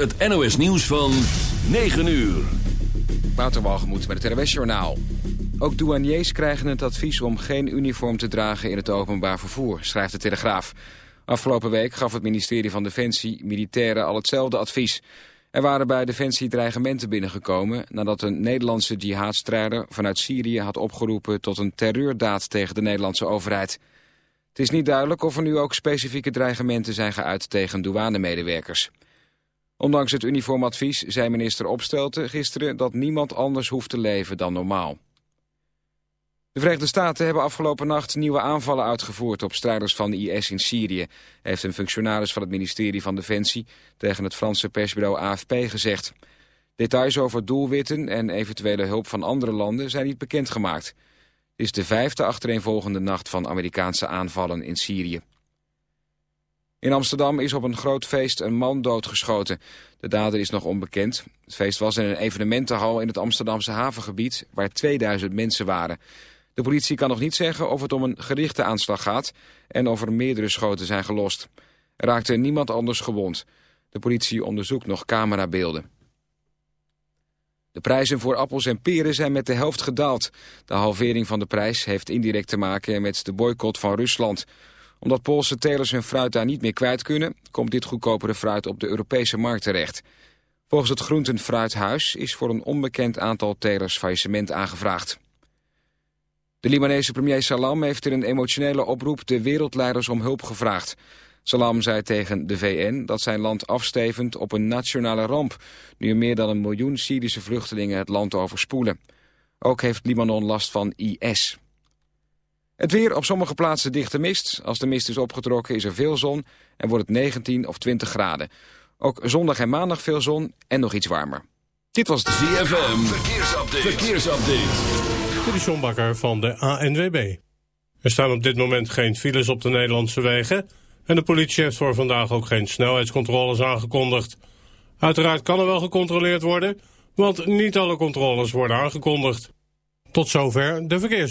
het NOS nieuws van 9 uur. Waterwalgemoed met het RWS Journaal. Ook douaniers krijgen het advies om geen uniform te dragen in het openbaar vervoer, schrijft de Telegraaf. Afgelopen week gaf het ministerie van Defensie militairen al hetzelfde advies. Er waren bij Defensie dreigementen binnengekomen nadat een Nederlandse jihadstrijder vanuit Syrië had opgeroepen tot een terreurdaad tegen de Nederlandse overheid. Het is niet duidelijk of er nu ook specifieke dreigementen zijn geuit tegen douanemedewerkers. Ondanks het uniformadvies zei minister Opstelten gisteren dat niemand anders hoeft te leven dan normaal. De Verenigde Staten hebben afgelopen nacht nieuwe aanvallen uitgevoerd op strijders van de IS in Syrië, heeft een functionaris van het ministerie van Defensie tegen het Franse persbureau AFP gezegd. Details over doelwitten en eventuele hulp van andere landen zijn niet bekendgemaakt. Het is de vijfde achtereenvolgende nacht van Amerikaanse aanvallen in Syrië. In Amsterdam is op een groot feest een man doodgeschoten. De dader is nog onbekend. Het feest was in een evenementenhal in het Amsterdamse havengebied... waar 2000 mensen waren. De politie kan nog niet zeggen of het om een gerichte aanslag gaat... en of er meerdere schoten zijn gelost. Er raakte niemand anders gewond. De politie onderzoekt nog camerabeelden. De prijzen voor appels en peren zijn met de helft gedaald. De halvering van de prijs heeft indirect te maken met de boycott van Rusland omdat Poolse telers hun fruit daar niet meer kwijt kunnen... komt dit goedkopere fruit op de Europese markt terecht. Volgens het Groentenfruithuis is voor een onbekend aantal telers faillissement aangevraagd. De Libanese premier Salam heeft in een emotionele oproep de wereldleiders om hulp gevraagd. Salam zei tegen de VN dat zijn land afstevend op een nationale ramp... nu er meer dan een miljoen Syrische vluchtelingen het land overspoelen. Ook heeft Libanon last van IS. Het weer op sommige plaatsen dichte mist. Als de mist is opgetrokken is er veel zon en wordt het 19 of 20 graden. Ook zondag en maandag veel zon en nog iets warmer. Dit was de ZFM. Verkeersupdate. Verkeersupdate. De Sjombakker van de ANWB. Er staan op dit moment geen files op de Nederlandse wegen... en de politie heeft voor vandaag ook geen snelheidscontroles aangekondigd. Uiteraard kan er wel gecontroleerd worden... want niet alle controles worden aangekondigd. Tot zover de verkeers.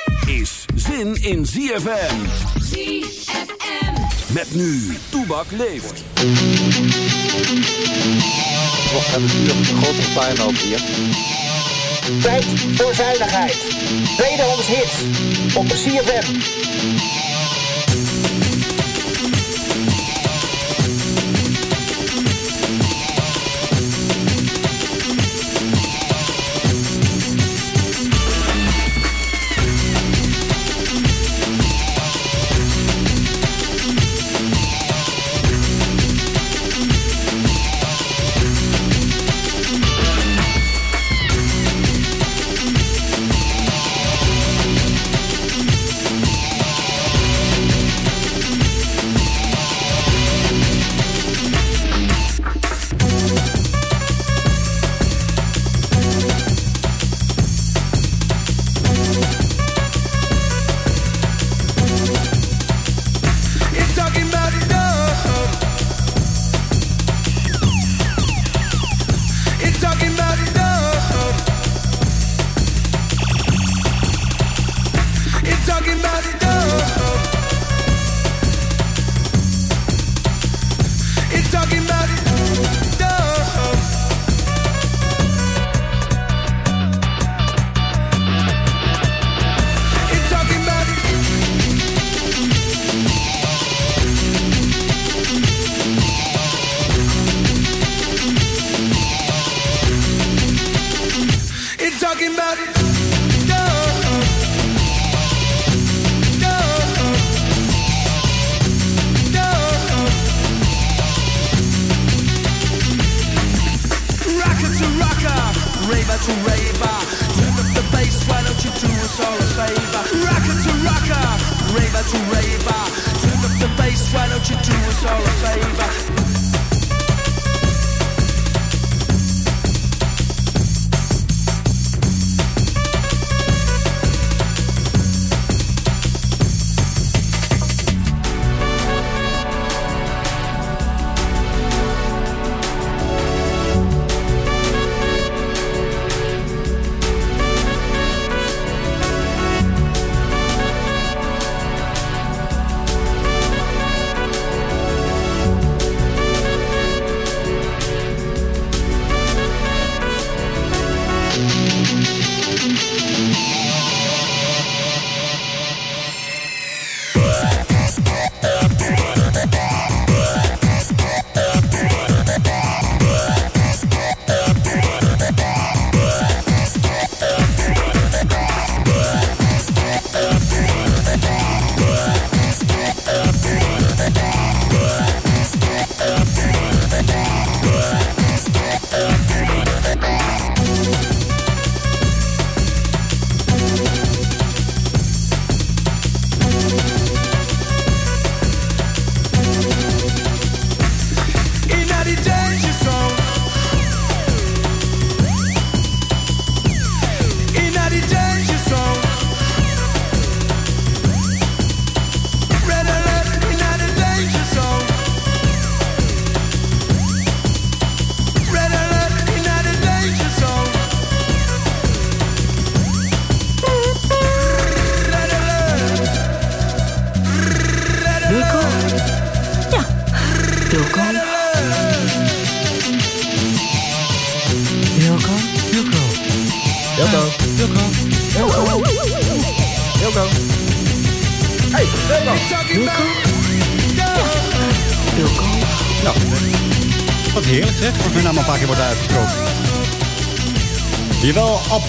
is zin in ZFM. ZFM. Met nu, Toebak leeft. We hebben natuurlijk een grote puinhoop hier. Tijd voor zuinigheid. Tweedehands hits op de CFM.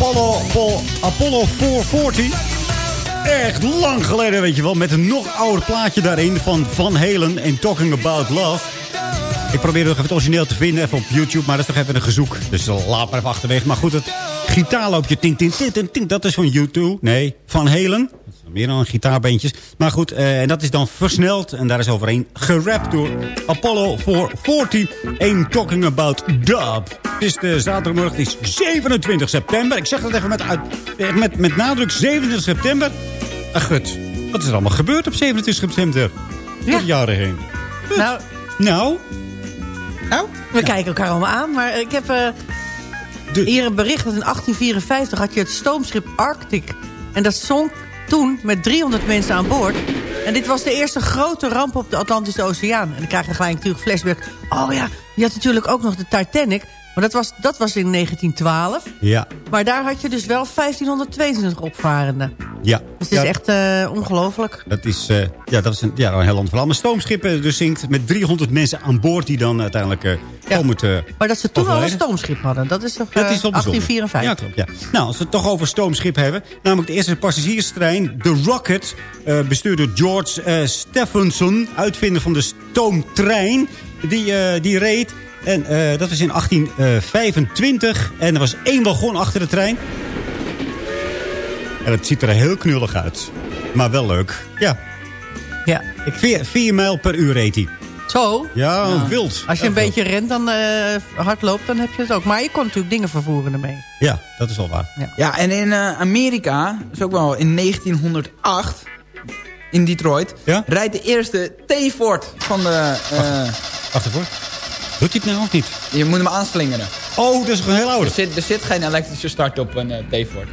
Apollo, Pol, Apollo 440. Echt lang geleden, weet je wel. Met een nog ouder plaatje daarin van Van Halen en Talking About Love. Ik probeer nog even het origineel te vinden, even op YouTube. Maar dat is toch even een gezoek. Dus laat maar even achterwege. Maar goed, het gitaarloopje, ting, ting, ting, ting, dat is van YouTube. Nee, Van Halen. Meer dan een gitaarbeentjes. Maar goed, eh, en dat is dan versneld. En daar is overheen gerapt door Apollo 440. Ain't Talking About Dub. Het is de zaterdagmorgen, het is 27 september. Ik zeg dat even met, uit, eh, met, met nadruk, 27 september. Ach, gut. Wat is er allemaal gebeurd op 27 september? Door de jaren heen. Nou, Nou, nou, we kijken elkaar allemaal aan. Maar ik heb eh, hier een bericht dat in 1854 had je het stoomschip Arctic. En dat zonk toen met 300 mensen aan boord. En dit was de eerste grote ramp op de Atlantische Oceaan. En dan krijg je gelijk natuurlijk flashback. Oh ja, je had natuurlijk ook nog de Titanic. Maar dat was, dat was in 1912. ja. Maar daar had je dus wel 1522 opvarenden. Ja. Dus het is Ja. echt eh, ongelooflijk. Dat is, eh, ja, dat is een, ja, een heel ander verhaal. Maar stoomschippen dus zinkt met 300 mensen aan boord... die dan uiteindelijk eh Ja. komen te Maar dat ze toen al een stoomschip hadden, dat is toch Dat is wel bijzonder. 1854. Ja, klopt. Ja. Nou, als we het toch over stoomschip hebben. Namelijk de eerste passagierstrein, de Rocket. bestuurd door George Stephenson. Uitvinder van de stoomtrein. Die, die reed. En dat was in 1825. En er was één wagon achter de trein. En het ziet er heel knullig uit. Maar wel leuk. Ja, Ja, ik, vier, vier mijl per uur reed hij. zo. Ja, wild. Als je een beetje rent, dan eh, hard loopt, dan heb je het ook. Maar je kon natuurlijk dingen vervoeren ermee. Ja, dat is wel waar. Ja, en in eh, Amerika, is ook wel in 1908, in Detroit, Ja? rijdt de eerste T-Ford van de... eh, Wacht even hoor. Doet hij het nou of niet? je moet hem aanslingeren. Oh, dat is gewoon heel Er oud. zit, er zit geen elektrische start op een eh, T-Ford.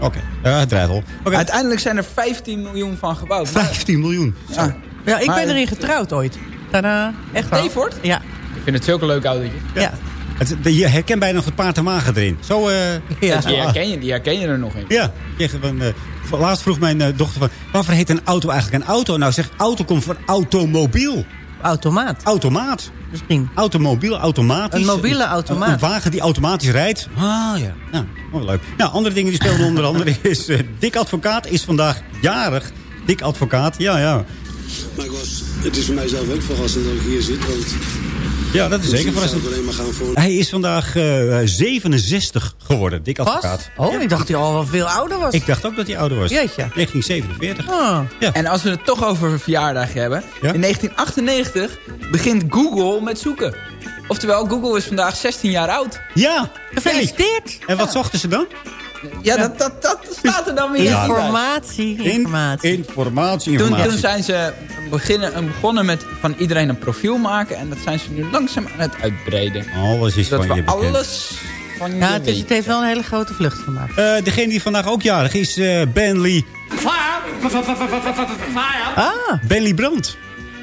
Oké, ja, het draait al. Uiteindelijk zijn er 15 miljoen van gebouwd. Maar- 15 miljoen. Ja. Ja, ik Maar- ben erin getrouwd ooit. Daarna, echt? Ja. Ik vind het zulke leuke autootjes. Ja. Het, de- je herkent bijna nog het paard en wagen erin. Zo, eh Ja. Die herken, je, die herken je er nog in. ja. Je, van, eh, van- laatst vroeg mijn eh, dochter van... Waarvoor heet een auto eigenlijk een auto? Nou, zeg, auto komt van automobiel. Automaat, Automaat. misschien. Automobiel, automatisch. Een mobiele automaat. Een, een wagen die automatisch rijdt. Ah, ja. Nou, leuk. Nou, andere dingen die speelden onder andere is... eh, Dick Advocaat is vandaag jarig. Dick Advocaat, ja, ja. Maar ik was, het is voor mijzelf ook verrassend dat ik hier zit. Want Ja, dat is zeker verrassend. Hij is vandaag eh, 67 geworden, dik Pas? advocaat. Oh, ik dacht hij al wel veel ouder was. Ik dacht ook dat hij ouder was. Jeetje. 1947. Ah. Ja. En als we het toch over een verjaardag hebben. In 1998 begint Google met zoeken. Oftewel, Google is vandaag 16 jaar oud. Ja, Gefeliciteerd. En wat zochten ze dan? Ja, dat, dat, dat staat er dan weer Ja. niet bij. Informatie, informatie. Informatie, Toen, informatie. toen zijn ze beginnen, begonnen met van iedereen een profiel maken. En dat zijn ze nu langzaam aan het uitbreiden. Alles is dat van je bekend. alles van je Ja, het, is, weten. het heeft wel een hele grote vlucht gemaakt. Eh, degene die vandaag ook jarig is, eh Ben Lee. Ah, Ben Lee Brandt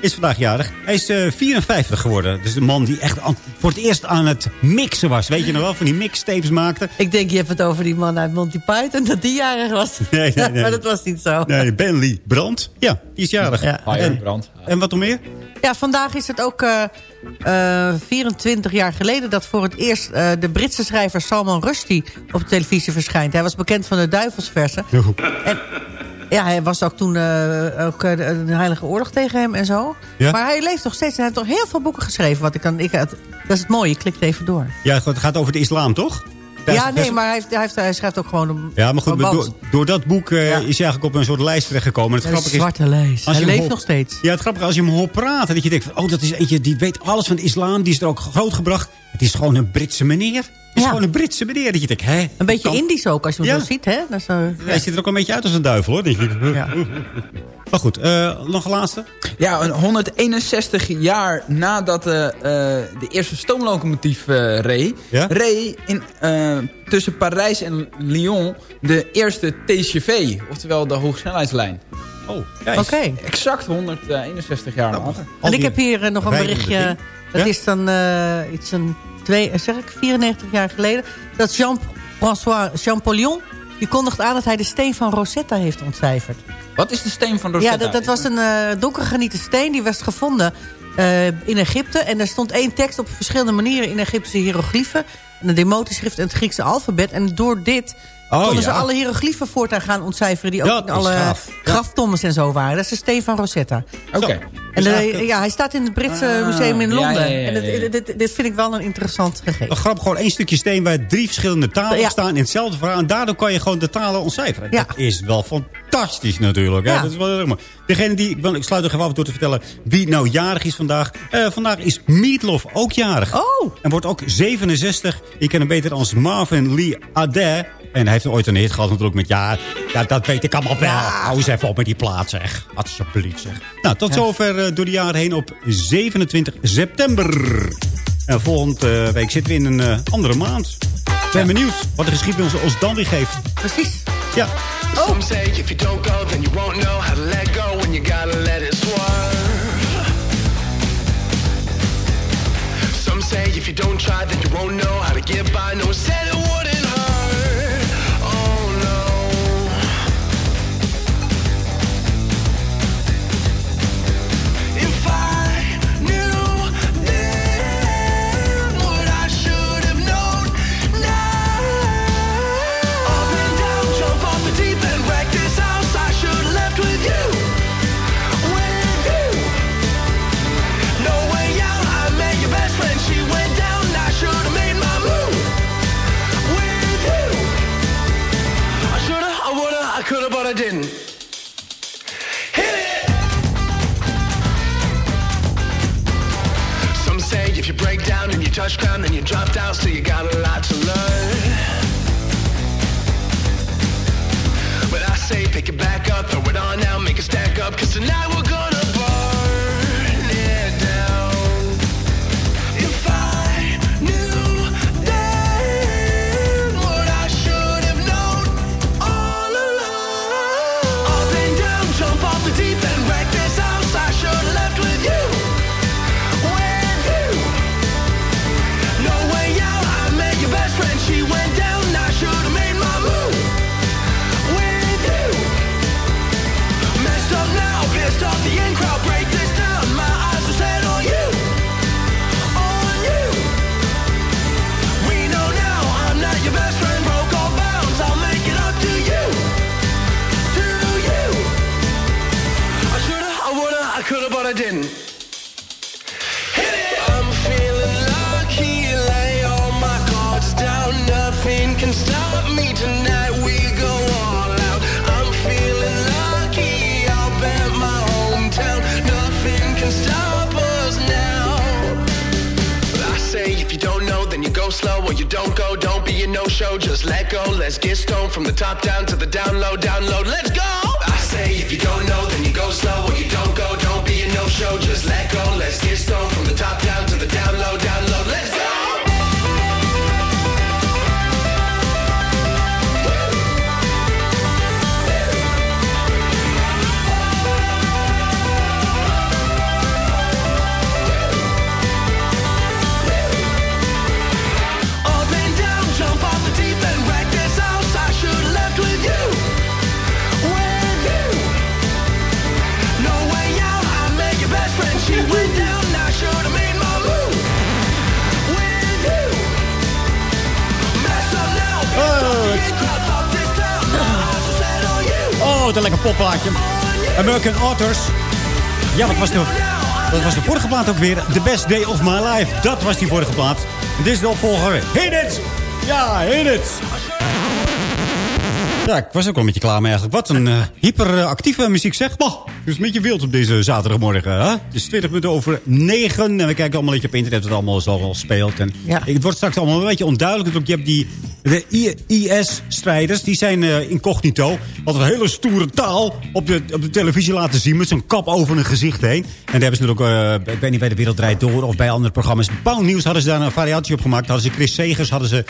is vandaag jarig. Hij is eh, 54 geworden. Dus de man die echt aan- voor het eerst aan het mixen was. Weet je nog wel, van die mixtapes maakte. ik denk je hebt het over die man uit Monty Python, dat die jarig was. Nee, nee, nee. maar dat was niet zo. Nee, Ben Lee Brandt. Ja, die is jarig. Ja. En, brand. en wat nog meer? Ja, vandaag is het ook eh, eh, 24 jaar geleden... dat voor het eerst eh, de Britse schrijver Salman Rushdie op de televisie verschijnt. Hij was bekend van de Duivelsversen. En ja, hij was ook toen eh, ook, eh, de, Heilige Oorlog tegen hem en zo. Ja? Maar hij leeft nog steeds en hij heeft nog heel veel boeken geschreven. Wat ik kan, ik, dat is het mooie, je klikt even door. Ja, het gaat over de islam, toch? Daar ja, nee, is- maar hij, heeft, hij, heeft, hij schrijft ook gewoon... Een, Ja, maar goed, door, door dat boek eh, is hij eigenlijk op een soort lijst terechtgekomen. Het Een grappige is, zwarte lijst. Hij leeft hoort- nog steeds. Ja, het grappige als je hem hoort praten, dat je denkt van, oh, dat is eentje die weet alles van de islam, die is er ook grootgebracht. Het is gewoon een Britse meneer. Het is Ja. gewoon een Britse meneer. Dat je denkt, hè? Een beetje kan- Indisch ook, als je hem Ja. zo ziet. Hè? Dat is, eh, Hij ziet er ook een beetje uit als een duivel, hoor. Ja. Maar goed, eh, nog een laatste. Ja, een 161 jaar nadat de, eh, de eerste stoomlocomotief eh reed... Ja? reed in, eh, tussen Parijs en Lyon de eerste TGV. Oftewel de hoogsnelheidslijn. Oh, Oké. Exact 161 jaar Nou, later. En ik heb hier nog een berichtje. Dat Ja? is dan eh, iets een twee, eh, zeg ik, 94 jaar geleden. Dat Jean-François Champollion... die kondigt aan dat hij de steen van Rosetta heeft ontcijferd. Wat is de steen van Rosetta? Ja, dat, dat was een uh, donkergranieten steen. Die was gevonden uh, in Egypte. En er stond één tekst op verschillende manieren in Egyptische hieroglyphen. En een demotischrift en het Griekse alfabet. En door dit Oh, konden ja. ze alle hieroglyphen voortaan gaan ontcijferen... die ook in alle gaaf. graftommes en zo waren. Dat is de steen van Rosetta. Oké. En Dus eh, eigenlijk- ja, hij staat in het Britse Ah, museum in Londen. ja, ja, ja, En dit, dit, dit vind ik wel een interessant gegeven. Een grap, gewoon één stukje steen waar drie verschillende talen Ja. op staan in hetzelfde verhaal. En daardoor kan je gewoon de talen ontcijferen. Ja. Dat is wel fantastisch natuurlijk. Hè? Ja. Dat is wel heel erg mooi. Degene die, ik, ik sluit er even af door te vertellen wie nou jarig is vandaag. Eh, vandaag is Meatloaf ook jarig. Oh! En wordt ook 67. Je kent hem beter als Marvin Lee Adair. En hij heeft ooit een hit gehad natuurlijk met ja, ja dat weet ik allemaal wel. Hou eens even op met die plaat zeg. Alsjeblieft zeg. Nou, tot zover eh, door de jaren heen op 27 september. En volgende week zitten we in een eh, andere maand. Ik ben benieuwd wat de geschiedenis ons dan weer geeft. Precies. Ja. Some say if you don't go, then you won't know how to let go when you gotta let it swerve. Some say if you don't try, then you won't know how to get by. No said break down and you touch ground, then you drop down, so you got a lot to learn. But I say pick it back up, throw it on now, make it stack up, cause tonight we're gonna just let go. Let's get stoned from the top down to the down low, download. Let's een lekker popplaatje. American Authors. Ja, wat was de, wat was de vorige plaat ook weer? The Best Day of My Life. Dat was die vorige plaat. Dit is de opvolger. Hit it! Ja, hit it! Ja, ik was ook wel een beetje klaar mee eigenlijk. Wat een eh, hyperactieve muziek zeg. Bah, dus een beetje wild op deze zaterdagmorgen. Hè? Het is 20 minuten over 9. En we kijken allemaal een beetje op internet wat allemaal zo al speelt. En Het wordt straks allemaal een beetje onduidelijk. Want je hebt die de IS-strijders, die zijn eh, incognito. Altijd een hele stoere taal op de, op de televisie laten zien... met zo'n kap over hun gezicht heen. En daar hebben ze natuurlijk ook, eh, ik weet niet, bij De Wereld Draait Door... of bij andere programma's. Pauw Nieuws hadden ze daar een variatie op gemaakt. Hadden ze Chris Segers hadden ze,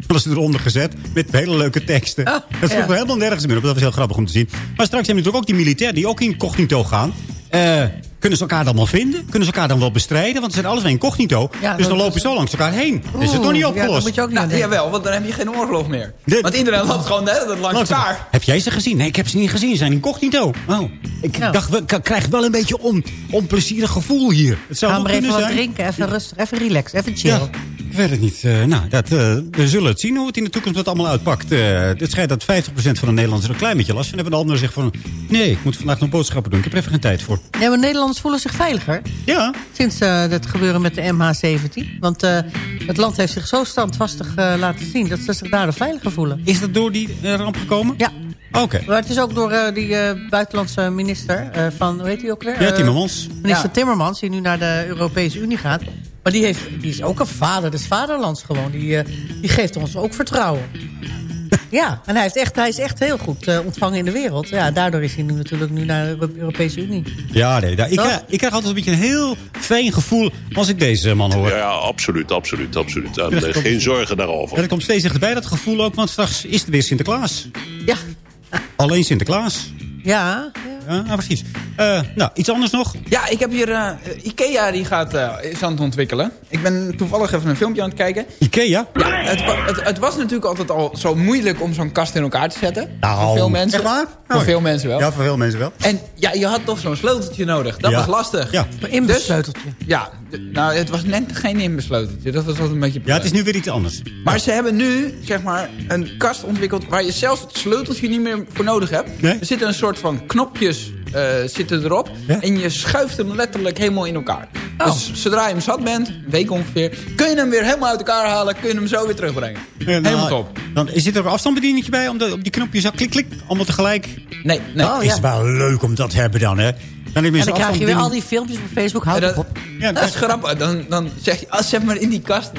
hadden ze eronder gezet... met hele leuke teksten. dat sloeg ja. helemaal nergens meer op. Dat was heel grappig om te zien. Maar straks hebben we natuurlijk ook die militairen... die ook incognito gaan... Eh, kunnen ze elkaar dan wel vinden? Kunnen ze elkaar dan wel bestrijden? Want ze zijn alles incognito. Ja, dus dan lopen ze zo langs elkaar heen. Dan is het nog niet opgelost. Nou, jawel, want dan heb je geen oorlog meer. Want iedereen loopt gewoon de hele tijd langs Langs elkaar. Heb jij ze gezien? Nee, ik heb ze niet gezien. Ze zijn incognito. Oh. Ik dacht, we- ik krijg wel een beetje on, onplezierig gevoel hier. Het zou Ga wel maar even wat zijn. drinken, even rustig, even relax, even chill. Ja, weet het niet. Eh, nou, dat, eh, we zullen het zien hoe het in de toekomst wat allemaal uitpakt. Eh, het schijnt dat 50% van de Nederlanders er een klein beetje last van hebben. De anderen zegt van, nee, ik moet vandaag nog boodschappen doen. Ik heb er even geen tijd voor. Ja, maar Nederlanders voelen zich veiliger. Ja. Sinds het gebeuren met de MH17. Want het land heeft zich zo standvastig laten zien... dat ze zich daardoor veiliger voelen. Is dat door die ramp gekomen? Ja. Oké. Maar het is ook door die buitenlandse minister van, hoe heet hij ook weer? Ja, Timmermans. minister Ja. Timmermans, die nu naar de Europese Unie gaat. Maar die, heeft, die is ook een vader des vaderlands gewoon. Die, eh, die geeft ons ook vertrouwen. ja, en hij, heeft echt, hij is echt heel goed eh, ontvangen in de wereld. Ja, daardoor is hij nu natuurlijk nu naar de Euro- Europese Unie. Ja, nee, daar- ik, krijg, ik krijg altijd een beetje een heel fijn gevoel als ik deze man hoor. Ja, ja, absoluut, absoluut, absoluut. En, komt- geen zorgen daarover. En er komt steeds dichterbij dat gevoel ook, want straks is er weer Sinterklaas. Ja. Alleen Sinterklaas. Ja, ah, precies. Eh, nou, iets anders nog? Ja, ik heb hier... eh, Ikea die gaat, eh, is aan het ontwikkelen. Ik ben toevallig even een filmpje aan het kijken. Ikea? Ja, het, het, het was natuurlijk altijd al zo moeilijk om zo'n kast in elkaar te zetten. Nou, voor veel mensen. echt waar? Voor veel mensen wel. Ja, voor veel mensen wel. En ja, je had toch zo'n sleuteltje nodig. Dat Ja. was lastig. Ja. een inbussleuteltje. Ja, d- nou, het was net geen inbesloten. Dat was altijd een beetje... Ja, het is nu weer iets anders. Maar ze hebben nu, zeg maar, een kast ontwikkeld... waar je zelfs het sleuteltje niet meer voor nodig hebt. Nee? Er zitten een soort van knopjes eh, zitten erop. En je schuift hem letterlijk helemaal in elkaar. Oh. Dus zodra je hem zat bent, een week ongeveer... kun je hem weer helemaal uit elkaar halen. Kun je hem zo weer terugbrengen. Ja, nou, helemaal top. Dan zit er een afstandsbedieningetje bij om de, op die knopjes zo klik, klik, allemaal tegelijk. Nee, nee. Oh, is ja. wel leuk om dat te hebben dan, hè? Dan heb En dan krijg je weer al die filmpjes op Facebook. Houd op. dat, Ja, dat is grappig. Dan, dan zeg je, als zet maar in die kast.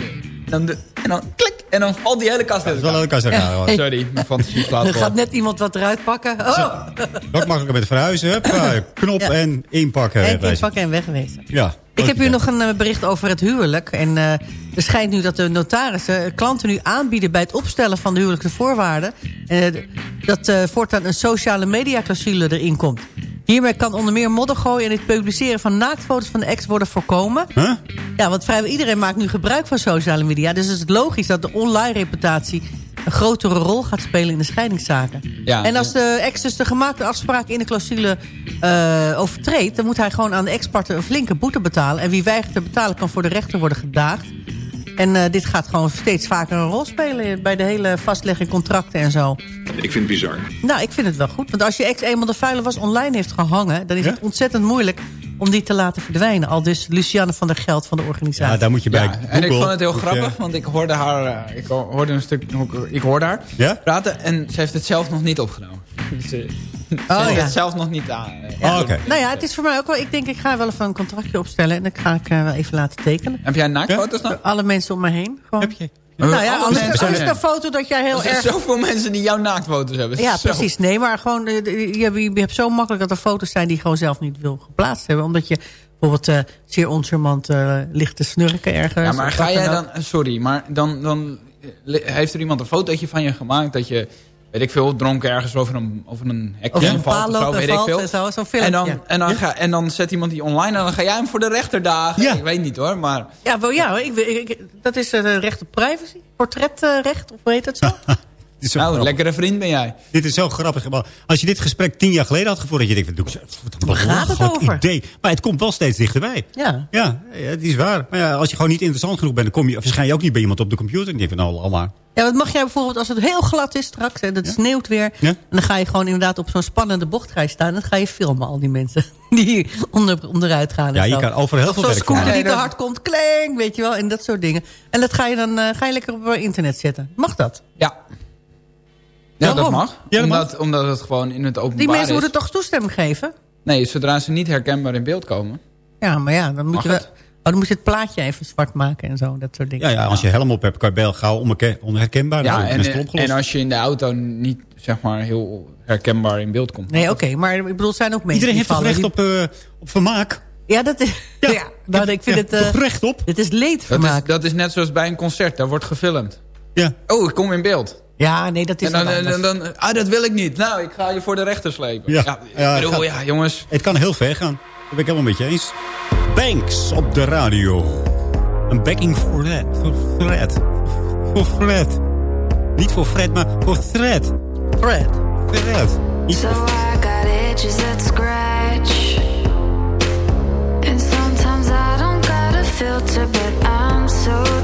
Dan de, en dan klik. En dan valt die hele kast uit Dat is wel als er nou, Sorry, mijn fantasie slaat Er gaat net iemand wat eruit pakken. Oh! Ook makkelijker met verhuizen. Hup, eh, knop Ja. en inpakken. En wegwijzen. inpakken en wegwezen. Ja. Ik heb hier nog een eh, bericht over het huwelijk. En eh, er schijnt nu dat de notarissen eh, klanten nu aanbieden... bij het opstellen van de huwelijkse voorwaarden... eh, dat eh, voortaan een sociale mediaclausule erin komt. Hiermee kan onder meer modder gooien... en het publiceren van naaktfoto's van de ex worden voorkomen. Huh? Ja, want vrijwel iedereen maakt nu gebruik van sociale media. Dus is het logisch dat de online reputatie... een grotere rol gaat spelen in de scheidingszaken. Ja, en als de ex dus de gemaakte afspraken in de clausule eh, overtreedt... dan moet hij gewoon aan de ex-partner een flinke boete betalen. En wie weigert te betalen kan voor de rechter worden gedaagd. En eh, dit gaat gewoon steeds vaker een rol spelen... bij de hele vastlegging contracten en zo. Ik vind het bizar. Nou, ik vind het wel goed. Want als je ex eenmaal de vuile was online heeft gehangen... dan is het ontzettend moeilijk om die te laten verdwijnen. Al dus Luciane van der Geld van de organisatie. Ja, daar moet je bij Ja, en ik vond het heel grappig, want ik hoorde haar, eh, ik hoorde een stuk, ik hoorde haar Ja? praten en ze heeft het zelf nog niet opgenomen. Dus, eh, Oh, heeft ja. het zelf nog niet aan. Oh, oké. Nou ja, het is voor mij ook wel... Ik denk, ik ga wel even een contractje opstellen. En dan ga ik eh, wel even laten tekenen. Heb jij naaktfoto's? Door alle mensen om me heen. Gewoon. Heb je? Nou ja, is een foto dat jij heel Er zijn erg... zoveel mensen die jouw naaktfoto's hebben. Ja, Zo. precies. Nee, maar gewoon, eh, je, hebt zo makkelijk dat er foto's zijn die je gewoon zelf niet wil geplaatst hebben. Omdat je bijvoorbeeld eh, zeer oncharmant eh, ligt te snurken ergens. Ja, maar ga jij dan... Sorry, maar dan, dan heeft er iemand een fotootje van je gemaakt... dat je, weet ik veel, dronken ergens over een, over een hekje Over een paal zo, weet ik veel. en zo, zo'n film, En dan, ja. en, dan ga, en dan zet iemand die online en dan ga jij hem voor de rechter dagen. Ja. Ik weet niet hoor, maar... Ja, wel, ja ik, ik, ik- dat is het recht op privacy. Portretrecht, of hoe heet dat zo? Dit is zo Nou, een grappig. lekkere vriend ben jij. Dit is zo grappig. Maar Als je dit gesprek tien jaar geleden had gevoerd... dat je denkt, wat doe ik zo- wat een gaat het belachelijk over? idee. Maar het komt wel steeds dichterbij. Ja. Ja, ja, het is waar. Maar ja, als je gewoon niet interessant genoeg bent... dan kom je, verschijn je ook niet bij iemand op de computer. En denk van, nou, al maar. Ja, wat mag jij bijvoorbeeld als het heel glad is straks... en het sneeuwt weer... Ja? en dan ga je gewoon inderdaad op zo'n spannende bocht ga je staan... en dan ga je filmen, al die mensen die onder, onderuit gaan. en Ja, je zo. kan over heel veel zo'n werk scooter maken. die te hard komt, kling, weet je wel, en dat soort dingen. En dat ga je dan eh, ga je lekker op eh, internet zetten. Mag dat? Ja. Ja, dat mag. Ja, dat omdat, omdat het gewoon in het Die openbaar mensen is. moeten toch toestemming geven? Nee, zodra ze niet herkenbaar in beeld komen. Ja, maar ja, dan moet, je, wel- het? oh, dan moet je het plaatje even zwart maken en zo, dat soort dingen. Ja, ja, als je helm op hebt, kan je bijl gauw onherken- onherkenbaar. Ja, en, het en als je in de auto niet zeg maar heel herkenbaar in beeld komt. Nee, oké, maar ik bedoel, er zijn ook mensen Iedereen die heeft toch recht op, eh, op vermaak? Ja, dat is... Ja, nou, ik vind Ja, het... eh, toch recht op? Dit is Dat is, leedvermaak. dat is net zoals bij een concert, daar wordt gefilmd. Ja. Oh, ik kom in beeld. Ja, nee, dat is En dan, wel en anders. dan, ah, dat wil ik niet. Nou, ik ga je voor de rechter slepen. Ja. Ja, Ja, bedoel, ja, jongens. Het kan heel ver gaan. Dat ben ik helemaal met je eens. Banks op de radio. Een backing for that. Voor Fred. Voor Fred. Niet voor Fred, maar voor Fred. Fred. Fred. Niet So voor I got edges that scratch. And sometimes I don't got a filter, but I'm so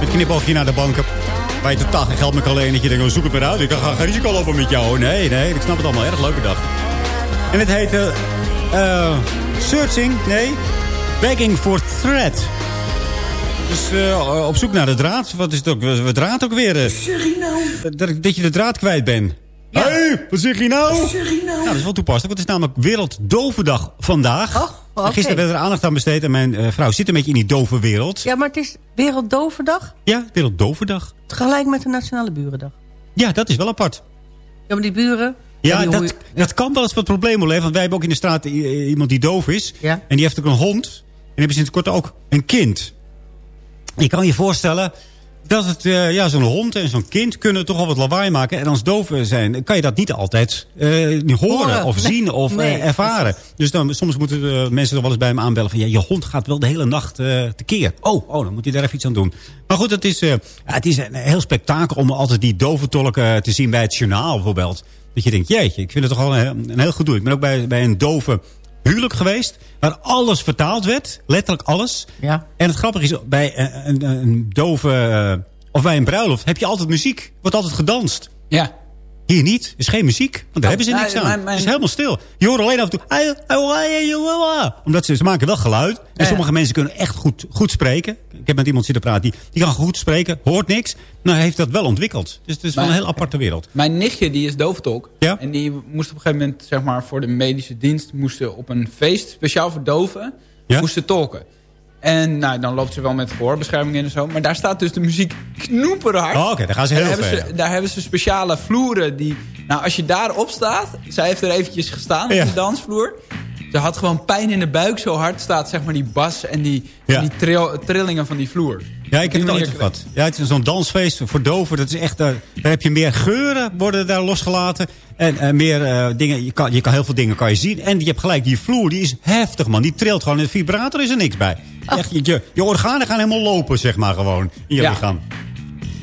Met knipoogje naar de banken. Waar je totaal geen geld meer kan lenen. Dat je denkt, oh, zoek het maar uit. Ik ga geen risico lopen met jou. Nee, nee, ik snap het allemaal. Erg leuke dag. En het heet... eh, searching, nee. Begging for thread. Dus eh, op zoek naar de draad. Wat is het ook? Wat draad ook weer? eh? dat, dat je de draad kwijt bent. Hé, hey, wat zeg je nou? Wat zeg je nou? Nou, dat is wel toepasselijk, want het is namelijk Werelddovendag vandaag. Oh, oké. Gisteren werd er aandacht aan besteed en mijn eh, vrouw zit een beetje in die dove wereld. Ja, maar het is Werelddovendag. Ja, Werelddovendag. Tegelijk met de Nationale Burendag. Ja, dat is wel apart. Ja, maar die buren... Ja, die dat, je- dat kan wel eens wat probleem opleveren. Want wij hebben ook in de straat i- iemand die doof is. Ja. En die heeft ook een hond. En die hebben sinds kort ook een kind. Je kan je voorstellen dat het, eh, ja, zo'n hond en zo'n kind kunnen toch al wat lawaai maken. En als doof zijn, kan je dat niet altijd eh, horen, Horen. of Nee. zien of Nee, eh, ervaren. Dus dan, soms moeten mensen er wel eens bij me aanbellen van... ja, je hond gaat wel de hele nacht tekeer. Oh, oh, dan moet je daar even iets aan doen. Maar goed, het is, het is een heel spektakel om altijd die doventolken te zien bij het journaal bijvoorbeeld. Dat je denkt, jeetje, ik vind het toch wel een, een heel goed doel. Ik ben ook bij, bij een dove huwelijk geweest... waar alles vertaald werd, letterlijk alles. Ja. En het grappige is, bij een, een, een dove... eh, of bij een bruiloft heb je altijd muziek. Wordt altijd gedanst. Ja. Hier niet. is geen muziek. Want daar Oh, hebben ze niks aan. mijn- mijn- Het is helemaal stil. Je hoort alleen af en toe... Omdat ze, ze maken wel geluid. En Ja. sommige mensen kunnen echt goed, goed spreken. Ik heb met iemand zitten praten. Die, die kan goed spreken. Hoort niks. Nou, heeft dat wel ontwikkeld. Dus het is wel Maar- een heel aparte wereld. Mijn nichtje die is doofentolk. Ja. En die moest op een gegeven moment zeg maar, voor de medische dienst... moesten op een feest, speciaal voor doven, moesten tolken. En nou, dan loopt ze wel met gehoorbescherming in en zo. Maar daar staat dus de muziek knoeperhard. Oh, oké, daar gaan ze heel daar hebben Ze, daar hebben ze speciale vloeren die... Nou, als je daarop staat... Zij heeft er eventjes gestaan Ja. op de dansvloer. Ze had gewoon pijn in de buik. Zo hard staat zeg maar die bas en die, Ja. en die tril- trillingen van die vloer. Ja, ik heb het ooit manier- gehad. Ja, het is zo'n dansfeest voor doven. Dat is echt, eh, daar heb je meer geuren worden daar losgelaten. En eh, meer eh, dingen. Je kan, je kan heel veel dingen kan je zien. En je hebt gelijk, die vloer die is heftig, man. Die trilt gewoon. De vibrator is er niks bij. Echt, je, je, organen gaan helemaal lopen, zeg maar, gewoon. In je Ja. lichaam.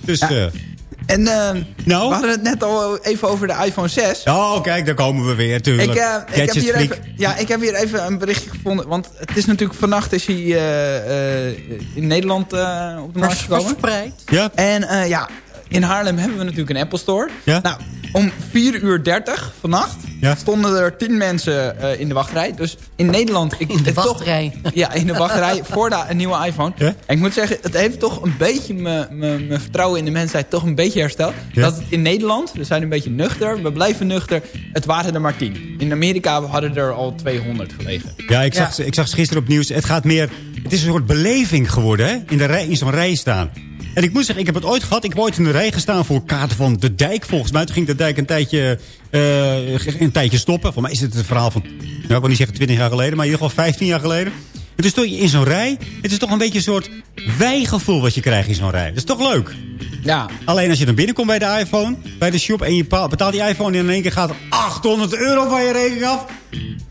Dus, Ja. En eh, Nou? we hadden het net al even over de iPhone 6. oh, kijk, daar komen we weer, tuurlijk. Ik, eh, ik, heb hier even, ja, ik heb hier even een berichtje gevonden. Want het is natuurlijk vannacht is hij eh, eh, in Nederland eh, op de markt gekomen. verspreid. Ja, En eh, ja, in Haarlem hebben we natuurlijk een Apple Store. Ja. Nou, om 4 uur 30 vannacht Ja. stonden er 10 mensen eh, in de wachtrij. Dus in Nederland... Ik, In de toch- wachtrij. ja, in de wachtrij voor de, een nieuwe iPhone. Ja. En ik moet zeggen, het heeft toch een beetje mijn vertrouwen in de mensheid toch een beetje hersteld. Ja. Dat het in Nederland, we zijn een beetje nuchter, we blijven nuchter. Het waren er maar 10. In Amerika hadden er al 200 gelegen. Ja, ik zag, ik zag ze gisteren op nieuws. Het gaat meer... Het is een soort beleving geworden, hè? In, de rij, in zo'n rij staan. En ik moet zeggen, ik heb het ooit gehad. Ik heb ooit in de rij gestaan voor kaarten van de dijk, volgens mij. Toen ging de dijk een tijdje, eh, een tijdje stoppen. Voor mij is het het verhaal van, nou, ik wil niet zeggen 20 jaar geleden... maar in ieder geval 15 jaar geleden. En dus stond je in zo'n rij. Het is toch een beetje een soort wijgevoel wat je krijgt in zo'n rij. Dat is toch leuk? Ja, Alleen als je dan binnenkomt bij de iPhone, bij de shop... en je betaalt die iPhone en in één keer gaat er 800 euro van je rekening af...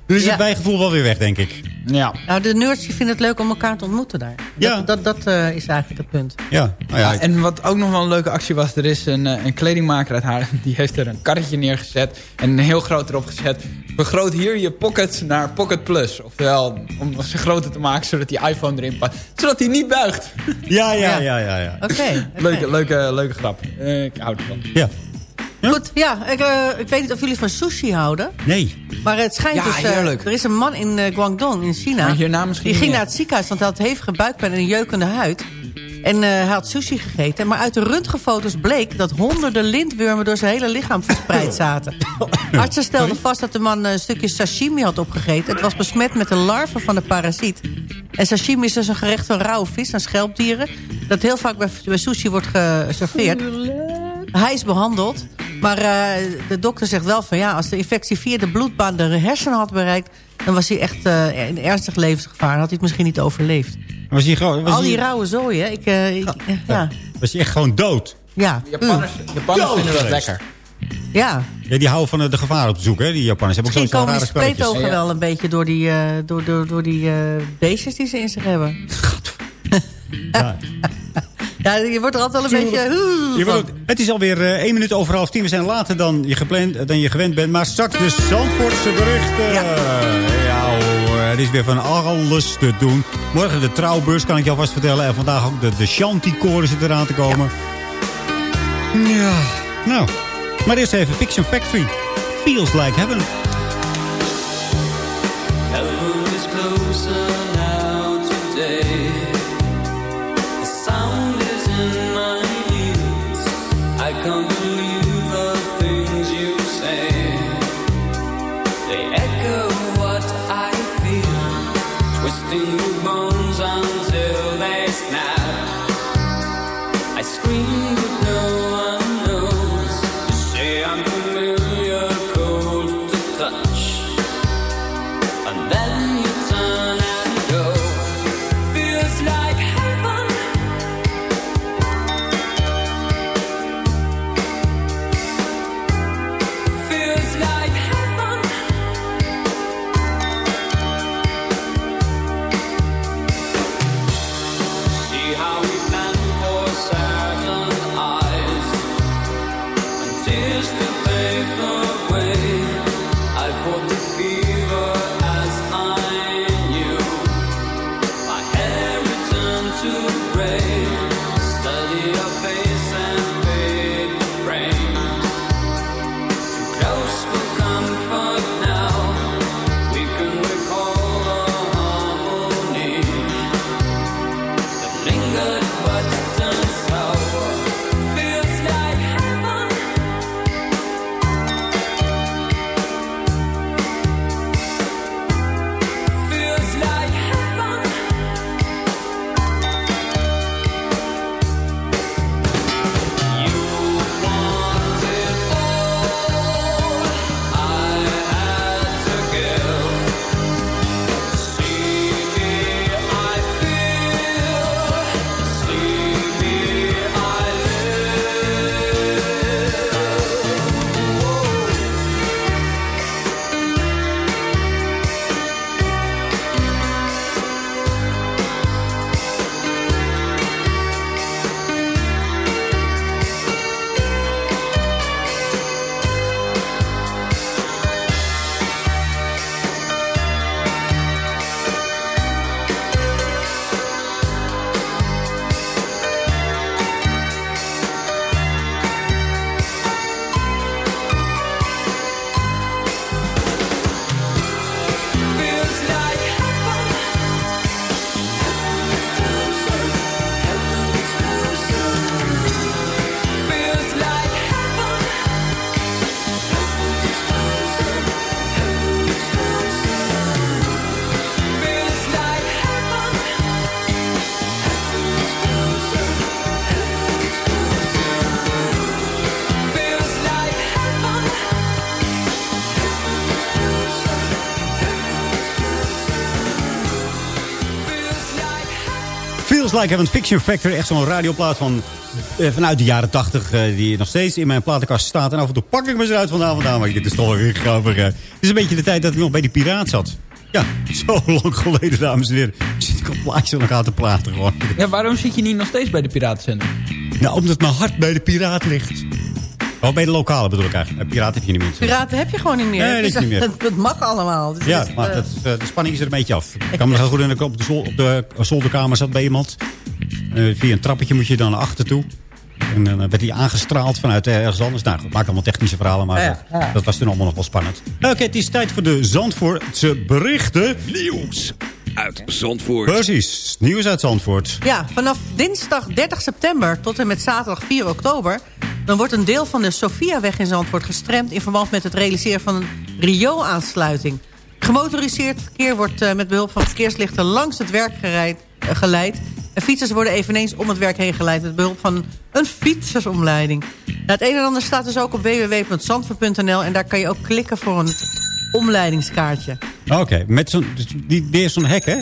dan is Ja. het bijgevoel wel weer weg, denk ik. Ja. Nou, de nerds die vinden het leuk om elkaar te ontmoeten daar. Ja. Dat, dat, dat eh, is eigenlijk het punt. Ja, nou ja, Ja, en wat ook nog wel een leuke actie was, er is een, eh, een kledingmaker uit Haarlem, die heeft er een karretje neergezet en een heel groot erop gezet. Vergroot hier je pocket naar Pocket Plus. Oftewel, om ze groter te maken, zodat die iPhone erin past. Zodat hij niet buigt. ja, ja, ja, ja. ja. Oké. oké. Leuke, leuke, leuke grap. Eh, ik hou ervan. ja. Goed, ja, ik, eh, ik weet niet of jullie van sushi houden. Nee. Maar het schijnt Ja, dus... eh, heerlijk. er is een man in eh, Guangdong, in China. Maar hierna misschien die ging meer. naar het ziekenhuis, want hij had hevige buikpijn en een jeukende huid. En eh, hij had sushi gegeten. Maar uit de röntgenfoto's bleek dat honderden lintwormen door zijn hele lichaam verspreid zaten. Artsen stelden vast dat de man een stukje sashimi had opgegeten. Het was besmet met de larven van de parasiet. En sashimi is dus een gerecht van rauwe vis en schelpdieren. Dat heel vaak bij, bij sushi wordt geserveerd. Hij is behandeld. Maar eh, de dokter zegt wel van ja, als de infectie via de bloedbaan de hersenen had bereikt... dan was hij echt eh, in ernstig levensgevaar. Dan had hij het misschien niet overleefd. Was hij gewoon... Was Al die hij, rauwe zooi, hè? Ik, eh, ik, eh, ja. was hij echt gewoon dood? Ja. Japanners, Japanners Dood vinden dat lekker. Ja. Ja, die houden van de gevaar op te zoeken, hè? Die Japanners hebben ook Misschien zo'n komen die Ja. wel een beetje door die, eh, door, door, door die eh, beestjes die ze in zich hebben. Ja. Ja, je wordt er altijd wel een beetje... Je wordt- het is alweer eh, één minuut over half tien. We zijn later dan je, gepland, dan je gewend bent. Maar straks de Zandvoortse berichten. Ja. Ja hoor. er is weer van alles te doen. Morgen de trouwbeurs, kan ik je alvast vertellen. En vandaag ook de, de Shanty-koren zit eraan te komen. Ja. nou. Maar eerst even Fiction Factory. Feels like heaven. Heaven is closer now today. Feels Like Heaven Fiction Factory. Echt zo'n radioplaat van, eh, vanuit de jaren 80. eh, die nog steeds in mijn platenkast staat. En af en toe pak ik me eens uit vandaan vandaan. Maar dit is toch wel weer grappig. hè. Het is een beetje de tijd dat ik nog bij die piraat zat. Ja, zo lang geleden, dames en heren. Zit ik op plaatjes nog aan te praten gewoon. Ja, waarom zit je niet nog steeds bij de Piratenzender? Nou, omdat mijn hart bij de piraat ligt. Oh, bij de lokale bedoel ik eigenlijk. Piraat heb je niet meer. Piraten heb je gewoon niet meer. Nee, Het dat is niet meer. Het, het mag allemaal. Dus Ja, maar eh, dat, eh, de spanning is er een beetje af. Ik kan me nog heel goed in op de, zol- op de zolderkamer zat bij iemand. Eh, via een trappetje moet je dan naar achter toe. En dan werd hij aangestraald vanuit ergens anders. Nou, goed, maakt allemaal technische verhalen, maar Ja, dat was toen allemaal nog wel spannend. Oké, het is tijd voor de Zandvoortse berichten. Nieuws uit Zandvoort. Precies, nieuws uit Zandvoort. Ja, vanaf dinsdag 30 september tot en met zaterdag 4 oktober... dan wordt een deel van de Sofiaweg in Zandvoort gestremd... in verband met het realiseren van een Rio-aansluiting. Gemotoriseerd verkeer wordt eh, met behulp van verkeerslichten langs het werk eh, geleid. En fietsers worden eveneens om het werk heen geleid... met behulp van een fietsersomleiding. Nou, het een en ander staat dus ook op www.zandvoort.nl... en daar kan je ook klikken voor een omleidingskaartje. Oké, met zo'n die- weer zo'n hek, hè?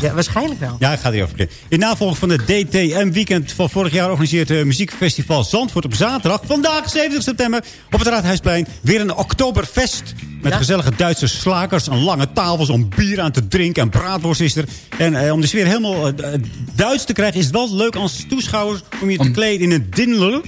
Ja, waarschijnlijk wel. Ja, ik ga erover klikken. In navolging van het DTM-weekend van vorig jaar... organiseert het muziekfestival Zandvoort op zaterdag... vandaag 70 september op het Raadhuisplein... weer een Oktoberfest... met gezellige Duitse slakers, een lange tafels... om bier aan te drinken en braadworst is er. En eh, om de sfeer helemaal eh, Duits te krijgen... is het wel leuk als toeschouwers om je te kleden in een dinler.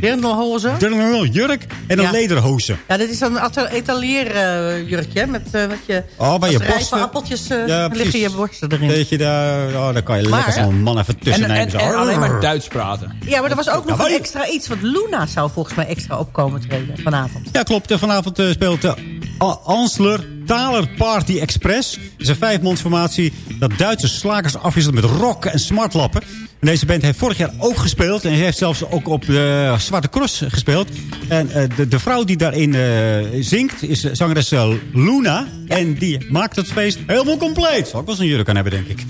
Dirndlhozen. dirndl jurk en een Ja. lederhozen. Ja, dit is een etalieerjurkje met eh, wat je... Oh, bij je borsten. appeltjes eh, Ja, precies. liggen je borsten erin. Weet je, daar, oh, daar kan je Maar- lekker zo'n man even tussen En, en, nemen. en alleen maar Duits praten. Ja, maar er was ook nog een extra iets. Want Luna zou volgens mij extra opkomen treden vanavond. Ja, klopt. Eh, Vanavond eh, speelt de Ansler Thaler Party Express. Het is een vijfmansformatie dat Duitse slagers afwisselt met rock en smartlappen. En deze band heeft vorig jaar ook gespeeld. En heeft zelfs ook op de Zwarte Cross gespeeld. En eh, de, de vrouw die daarin eh, zingt is zangeres eh, Luna. En die maakt het feest helemaal compleet. Zal ik wel eens een jurk aan hebben, denk ik.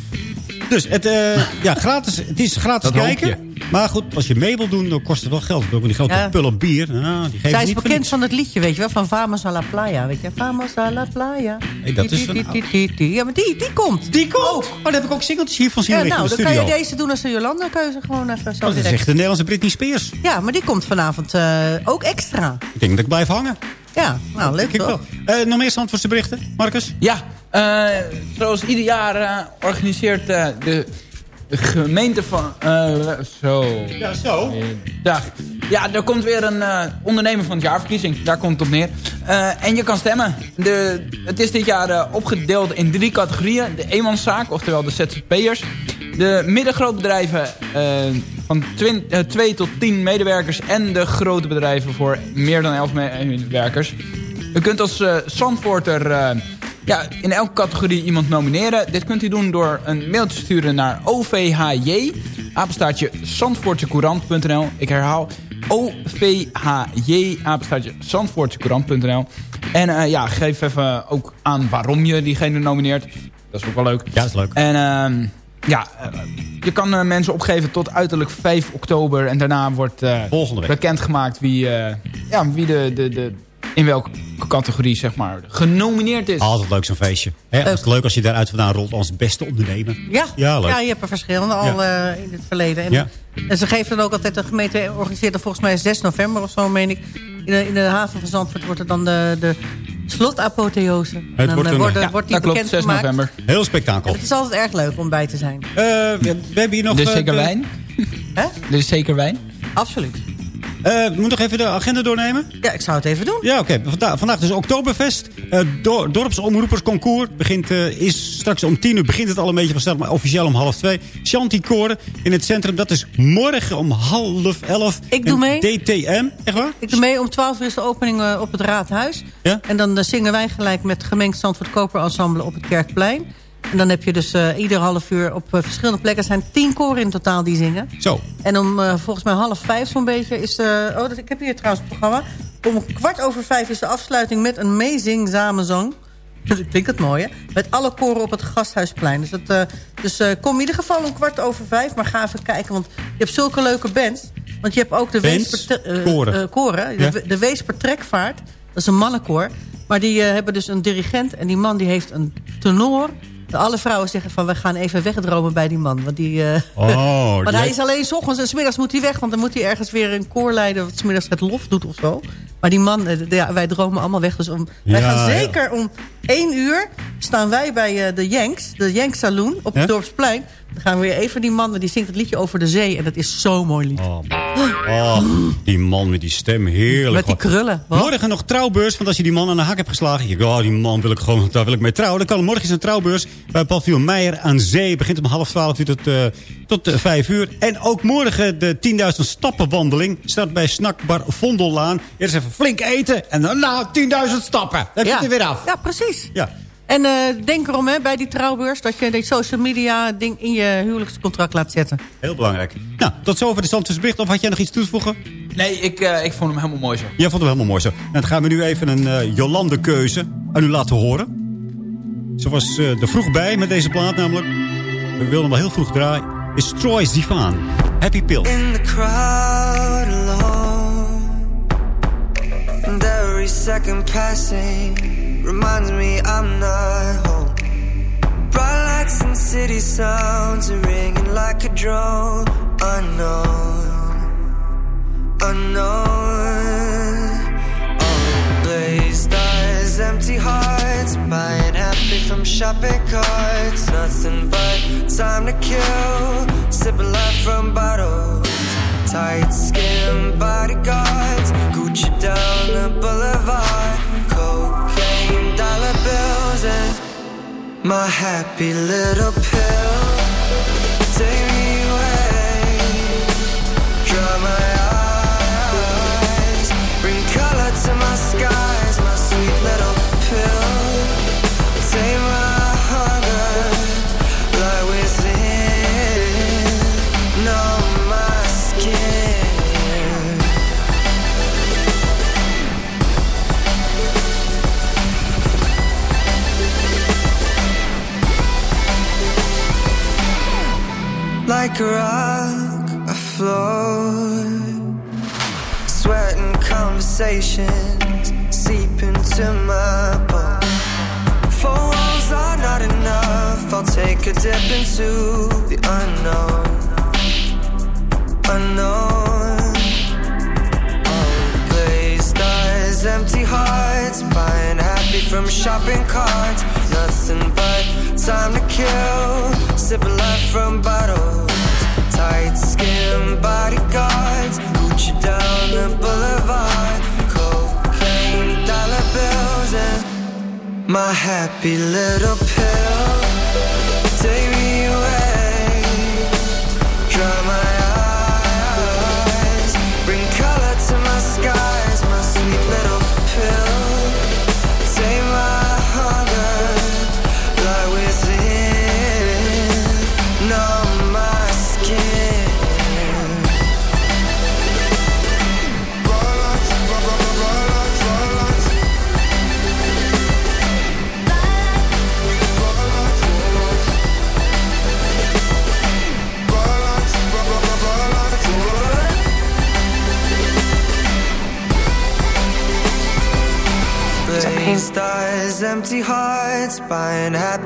Dus het, eh, ja, gratis, het is gratis Dat kijken. Maar goed, als je mee wil doen, dan kost het wel geld. Ook die grote Ja. pullen bier. Nou, die geven Zij is niet voor bekend van het liedje, weet je wel? Van Vamos a la Playa, weet je? Vamos a la Playa. Nee, dat is Die, die, een- die, die, die. Ja, maar die, die komt. Die komt! Oh, daar heb ik ook singeltjes hiervan zien Ja, nou, in de dan kan je deze doen als de Jolanda. kan je ze gewoon even zo Oh, dat is echt de Nederlandse Britney Spears. Ja, maar die komt vanavond eh, ook extra. Ik denk dat ik blijf hangen. Ja, nou, leuk Ik toch? wel. Eh, nog meer Zandvoortse berichten, Marcus? Ja, zoals ieder jaar eh, organiseert eh, de, de gemeente van... eh, zo. Ja, zo. Ja, ja, er komt weer een eh, ondernemer van het jaarverkiezing. Daar komt het op neer. Eh, en je kan stemmen. De, het is dit jaar eh, opgedeeld in drie categorieën. De eenmanszaak, oftewel de ZZP'ers. De middengrootbedrijven eh, van 2 tot 10 medewerkers. En de grote bedrijven voor meer dan 11 medewerkers. U kunt als eh Zandvoorter eh, ja, in elke categorie iemand nomineren. Dit kunt u doen door een mail te sturen naar OVHJ. Apenstaartje zandvoortsecourant.nl Ik herhaal OVHJ apenstaartje zandvoortsecourant.nl En eh, ja, geef even ook aan waarom je diegene nomineert. Dat is ook wel leuk. Ja, dat is leuk. En ehm, ja, eh, je kan eh, mensen opgeven tot uiterlijk 5 oktober. En daarna wordt Volgende week. bekendgemaakt wie, ja, wie de, de, de, in welke categorie zeg maar, genomineerd is. Altijd leuk zo'n feestje. Hè, het is leuk als je daaruit vandaan rolt als beste ondernemer. Ja, Ja, leuk. ja, je hebt er verschillende al eh, in het verleden. En, Ja. en ze geven dan ook altijd, de gemeente organiseert dan volgens mij 6 november of zo, meen ik. In de, in de haven van Zandvoort wordt er dan de, de slotapotheose. Dan wordt eh, een- worden- ja, wordt die dat klopt, bekend 6 gemaakt. november. Heel spektakel. Het is altijd erg leuk om bij te zijn. Eh, we, we hebben hier nog... Er is eh, zeker de- wijn. Hè? Er is zeker wijn. Absoluut. Eh, moet nog even de agenda doornemen? Ja, ik zou het even doen. Ja, oké. Vanda vandaag dus Oktoberfest. Dor dorpsomroepersconcours. Begint, eh, is straks om tien uur begint het al een beetje vanzelf. Maar officieel om half twee. Chanticoren in het centrum. Dat is morgen om half elf. Ik doe mee. DTM. Echt waar? Ik doe mee om 12 uur is de opening op het Raadhuis. Ja? En dan zingen wij gelijk met gemengd Zandvoort Koper Ensemble op het Kerkplein. En dan heb je dus eh, ieder half uur op eh, verschillende plekken. Er zijn tien koren in totaal die zingen. Zo. En om eh, volgens mij half vijf zo'n beetje is... oh, dat, ik heb hier trouwens het programma. Om kwart over vijf is de afsluiting met een amazing samenzang. Dat klinkt het mooi, hè? Met alle koren op het Gasthuisplein. Dus, dat, dus kom in ieder geval om kwart over vijf. Maar ga even kijken, want je hebt zulke leuke bands. Want je hebt ook de? Weesper... Koren. koren. Ja. De, de Weesper Trekvaart. Dat is een mannenkoor. Maar die hebben dus een dirigent. En die man die heeft een tenor. Alle vrouwen zeggen van, we gaan even wegdromen bij die man. Want die... eh, Oh, maar hij is alleen 's ochtends en 's middags moet hij weg. Want dan moet hij ergens weer een koor leiden. Wat 's middags het lof doet of zo. Maar die man, eh, ja, wij dromen allemaal weg. Dus om, wij gaan ja. zeker om één uur staan wij bij eh, de Yanks. De Yanks Saloon op het? Dorpsplein. Dan gaan we weer even die man, die zingt het liedje over de zee. En dat is zo'n mooi lied. Oh, oh, die man met die stem, heerlijk. Met die krullen. Wat? Morgen nog trouwbeurs, want als je die man aan de hak hebt geslagen... je oh, die man wil ik gewoon, daar wil ik mee trouwen. Dan kan morgen is een trouwbeurs bij Paviljoen Meijer aan Zee. Begint om half twaalf uur tot, eh, tot eh, vijf uur. En ook morgen de 10.000 stappenwandeling. Start bij Snackbar Vondellaan. Eerst even flink eten en daarna 10.000 stappen. Dan heb je ja. het er weer af. Ja, precies. Ja. En eh, denk erom hè, bij die trouwbeurs... dat je die social media ding in je huwelijkscontract laat zetten. Heel belangrijk. Nou, tot zover de Zandvoortse bericht. Of had jij nog iets toe te voegen? Nee, ik, eh, ik vond hem helemaal mooi zo. Jij vond hem helemaal mooi zo. En dan gaan we nu even een eh Jolande keuze aan u laten horen. Ze was eh, er vroeg bij met deze plaat namelijk. We wilden hem wel heel vroeg draaien. Is Troy Sivan. Happy Pill. in the crowd alone. And every second passing Reminds me I'm not home. Bright lights and city sounds are ringing like a drone. Unknown, unknown. Unblazed eyes, empty hearts, buying happy from shopping carts. Nothing but time to kill, sipping life from bottles. Tight skin bodyguards, Gucci down the boulevard My happy little pill. Take like a rock afloat. Sweating conversations seep into my bones. Four walls are not enough. I'll take a dip into the unknown. Unknown. Glazed eyes, empty hearts, buying happy from shopping carts. Nothing but time to kill. Sipping life from bottles. Tight skin bodyguards. Gucci down the boulevard. Cocaine, dollar bills, and my happy little pill.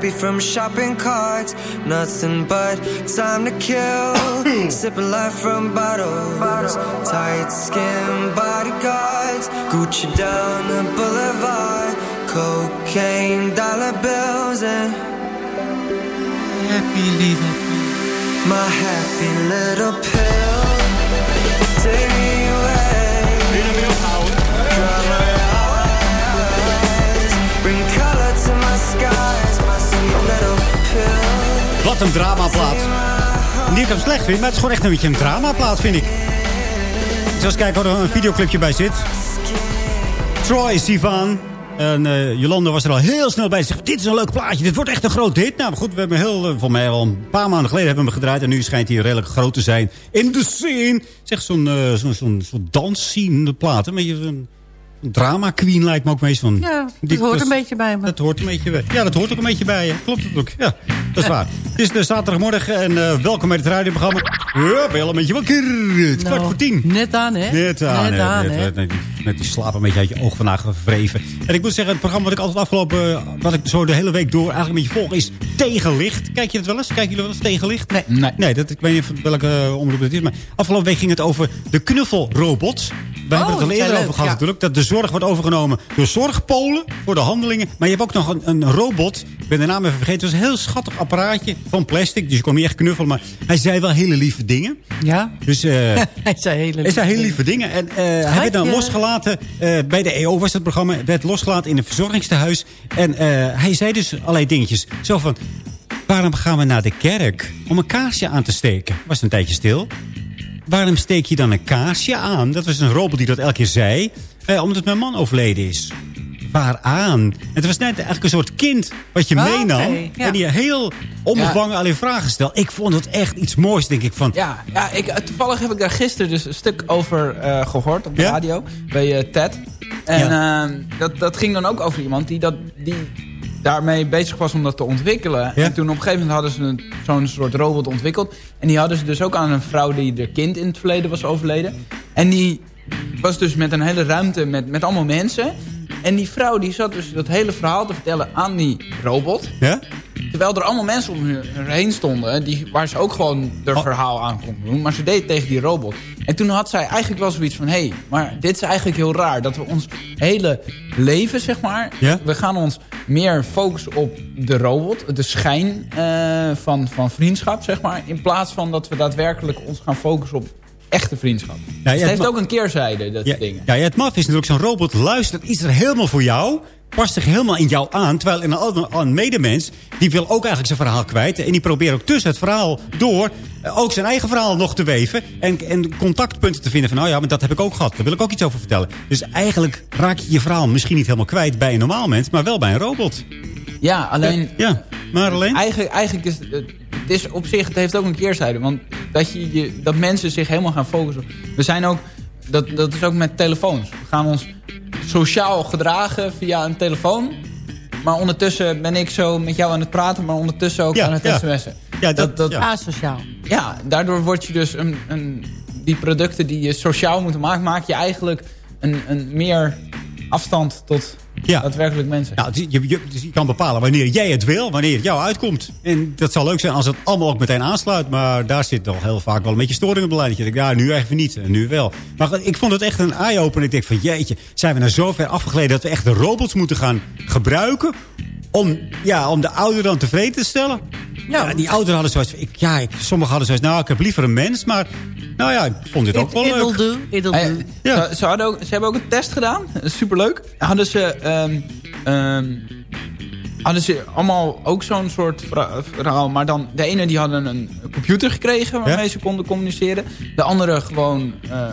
Happy from shopping carts. Nothing but time to kill. Sipping life from bottles. Tight skin bodyguards. Gucci down the boulevard. Cocaine, dollar bills, and happy little My happy little pill. Take Wat een dramaplaat. Niet dat ik hem slecht vind, maar het is gewoon echt een beetje een dramaplaat, vind ik. Zal eens kijken of er een videoclipje bij zit. Troy Sivan. En eh, Jolanda was er al heel snel bij. Ze zegt, dit is een leuk plaatje. Dit wordt echt een groot hit. Nou, goed, we hebben heel, eh, voor mij al een paar maanden geleden hebben we hem gedraaid. En nu schijnt hij redelijk groot te zijn. In de scene. Zeg, zo'n eh, zo'n zo'n zo'n dansscene plaat. Een beetje zo'n een drama queen lijkt me ook meest van. Ja, dat Die- hoort dat- een beetje bij me. Dat hoort een beetje bij. Ja, dat hoort ook een beetje bij je. Klopt het ook. Ja, dat is waar. Het is de zaterdagmorgen en eh, welkom bij het radioprogramma. Ja, ben je al een beetje wakker? Het is kwart voor tien. Nou, Net aan, hè? Net aan, Net aan, net, hè? net, net, met die slaap een beetje uit je oog vandaag verwreven. En ik moet zeggen, het programma wat ik altijd afgelopen... wat ik zo de hele week door eigenlijk een beetje volg, is Tegenlicht. Kijk je dat wel eens? Kijken jullie wel eens Tegenlicht? Nee. Nee. Nee, dat, ik weet niet welke eh, omroep het is. Maar afgelopen week ging het over de knuffelrobots. We hebben het al dat eerder over gehad ja. natuurlijk. Dat de zorg wordt overgenomen door zorgpolen voor de handelingen. Maar je hebt ook nog een, een robot. Ik ben de naam even vergeten. Het was een heel schattig apparaatje van plastic. Dus je kon niet echt knuffelen. Maar hij zei wel hele lieve dingen. Ja? Dus... eh, Hij zei hele hij zei hele lieve dingen. En eh, hij werd dan losgelaten. eh, bij de EO was het programma. werd losgelaten in een verzorgingstehuis. En hij zei dus allerlei dingetjes. Zo van... Waarom gaan we naar de kerk? Om een kaarsje aan te steken. Was een tijdje stil. Waarom steek je dan een kaarsje aan? Dat was een robot die dat elke keer zei. Eh, omdat mijn man overleden is. Waaraan? Het was net eigenlijk een soort kind wat je Oh, meenam. ja. En die heel onbevangen alleen vragen stelt. Ik vond het echt iets moois, denk ik. Van, Ja, ja ik, eh, toevallig heb ik daar gisteren dus een stuk over eh, gehoord op de radio. Bij eh, TED. En eh, dat, dat ging dan ook over iemand die, dat, die daarmee bezig was om dat te ontwikkelen. Ja? En toen op een gegeven moment hadden ze een- zo'n soort robot ontwikkeld. En die hadden ze dus ook aan een vrouw die de kind in het verleden was overleden. En die was dus met een hele ruimte met, met allemaal mensen. En die vrouw die zat dus dat hele verhaal te vertellen aan die robot. ja? Terwijl er allemaal mensen om haar heen stonden... Die, waar ze ook gewoon haar Oh. verhaal aan kon doen. Maar ze deed het tegen die robot. En toen had zij eigenlijk wel zoiets van... hé, hey, maar dit is eigenlijk heel raar. Dat we ons hele leven, zeg maar... Ja? we gaan ons meer focussen op de robot. De schijn eh, van, van vriendschap, zeg maar. In plaats van dat we daadwerkelijk ons gaan focussen op echte vriendschap. Dus ja, het het heeft ook een keerzijde, dat Ja, dingen. ja, ja, het maf is natuurlijk zo'n robot luistert iets er helemaal voor jou. past zich helemaal in jou aan. Terwijl een, een medemens, die wil ook eigenlijk zijn verhaal kwijt. En die probeert ook tussen het verhaal door eh, ook zijn eigen verhaal nog te weven. En, en contactpunten te vinden van, nou ja, maar dat heb ik ook gehad. Daar wil ik ook iets over vertellen. Dus eigenlijk raak je je verhaal misschien niet helemaal kwijt bij een normaal mens, maar wel bij een robot. Ja, alleen... Ja, maar alleen... Eigenlijk, eigenlijk is het, het is op zich, het heeft ook een keerzijde. Want dat, je, je, dat mensen zich helemaal gaan focussen. op- We zijn ook, dat, dat is ook met telefoons. We gaan ons sociaal gedragen via een telefoon. Maar ondertussen ben ik zo met jou aan het praten, maar ondertussen ook Ja, aan het ja. sms'en. Ja, dat- dat, ja. Asociaal. ja, daardoor word je dus een, een, die producten die je sociaal moet maken, maak je eigenlijk een, een meer afstand tot Ja. daadwerkelijk mensen. Nou, je, je, je kan bepalen wanneer jij het wil, wanneer het jou uitkomt. En dat zal leuk zijn als het allemaal ook meteen aansluit. Maar daar zit toch heel vaak wel een beetje storing op lijn. Dat je denkt, ja, nu even niet en nu wel. Maar ik vond het echt een eye-opener. Ik denk van, jeetje, zijn we nou zo ver afgegleden... dat we echt de robots moeten gaan gebruiken... om, ja, om de ouderen dan tevreden te stellen? Ja, die ouderen hadden zoiets. Ik, ja, ik, sommigen hadden zoiets nou, ik heb liever een mens. Maar nou ja, ik vond dit ook wel It'll leuk. do, it'll do. Ja. Ze, ze hadden ook, ze hebben ook een test gedaan. Superleuk. Hadden ze, ehm, ehm, hadden ze allemaal ook zo'n soort verha- verhaal. Maar dan de ene die hadden een computer gekregen waarmee Ja. ze konden communiceren. De andere gewoon eh,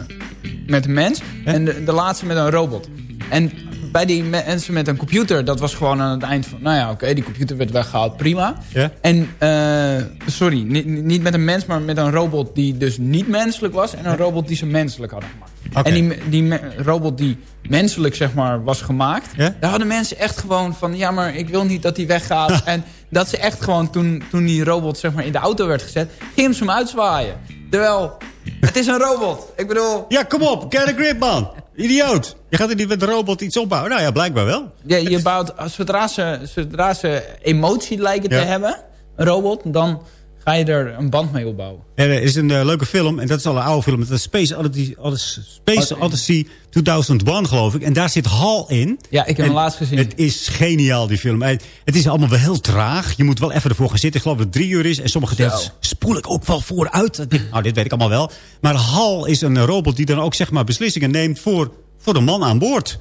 met een mens. En de, de laatste met een robot. En bij die mensen met een computer, dat was gewoon aan het eind van... Nou ja, oké, die computer werd weggehaald, prima. En, eh, sorry, niet, niet met een mens, maar met een robot die dus niet menselijk was. En een robot die ze menselijk hadden gemaakt. En die, die robot die menselijk, zeg maar, was gemaakt. Daar hadden mensen echt gewoon van... Ja, maar ik wil niet dat die weggaat. en dat ze echt gewoon, toen, toen die robot zeg maar, in de auto werd gezet... gingen ze hem uitzwaaien. Terwijl, het is een robot. Ik bedoel... Ja, kom op, get a grip, man. Idioot. Je gaat er niet met de robot iets opbouwen. Nou ja, blijkbaar wel. Ja, je bouwt, zodra ze, zodra ze emotie lijken Ja. te hebben, een robot... dan ga je er een band mee opbouwen. Er is een eh, leuke film, en dat is al een oude film. Dat is Space Odyssey, Space Odyssey 2001, geloof ik. En daar zit Hal in. Ja, ik heb hem laatst gezien. Het is geniaal, die film. En Het is allemaal wel heel traag. Je moet wel even ervoor gaan zitten. Ik geloof dat het drie uur is. En sommige delen spoel ik ook wel vooruit. Nou, dit weet ik allemaal wel. Maar Hal is een robot die dan ook zeg maar, beslissingen neemt voor, voor de man aan boord.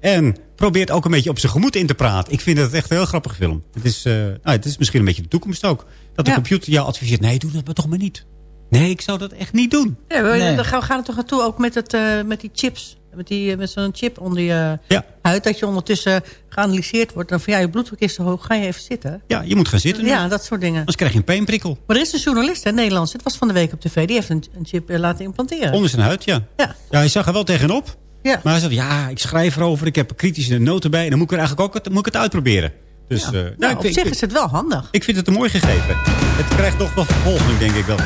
En probeert ook een beetje op zijn gemoed in te praten. Ik vind het echt een heel grappige film. Het is, eh, nou, het is misschien een beetje de toekomst ook. Dat de Ja. computer jou adviseert. Nee, doe dat maar toch maar niet. Nee, ik zou dat echt niet doen. Ja, we, Nee. gaan we gaan er toch naartoe, ook met, het, eh, met die chips. Met, die, eh, met zo'n chip onder je Ja. huid. Dat je ondertussen geanalyseerd wordt. Dan van ja, je bloeddruk is te hoog. Ga je even zitten. Ja, je moet gaan zitten. nu. Ja, dat soort dingen. Anders krijg je een pijnprikkel. Maar er is een journalist, hè, Nederlands. Het was van de week op tv. Die heeft een, een chip eh, laten implanteren. Onder zijn huid, ja. Ja. Ja, hij zag er wel tegenop. Ja. Maar hij zei, ja, ik schrijf erover. Ik heb kritische noten bij. En dan moet ik er eigenlijk ook het, moet ik het uitproberen. Dus, eh, nou, Nou, op vind- zich is het wel handig. ik vind het een mooi gegeven. Het krijgt nog wel vervolging, denk ik wel.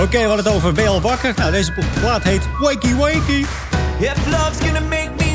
Oké, we hadden het over al wakker. Nou, deze plaat heet Wakey Wakey. If love's gonna make me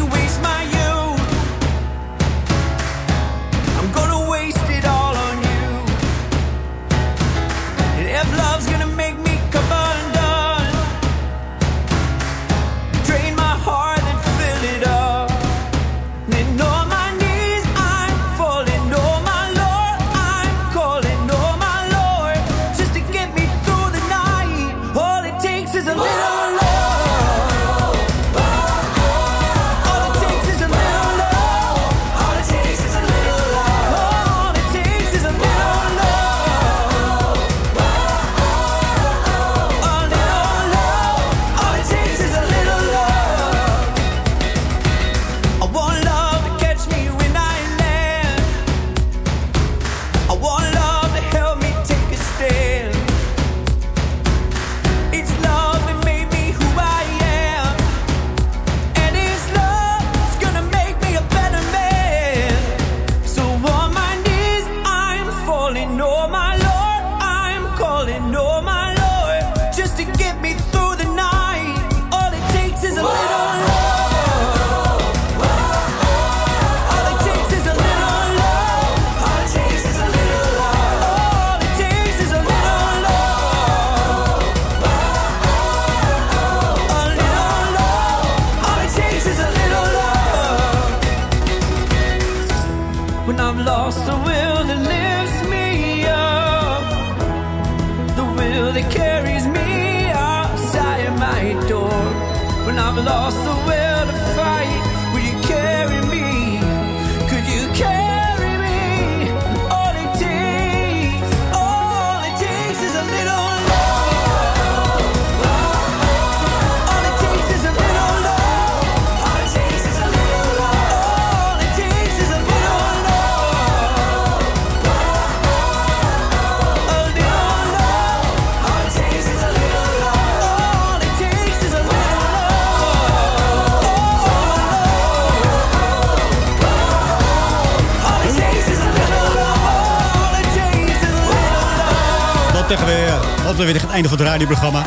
einde van het radioprogramma.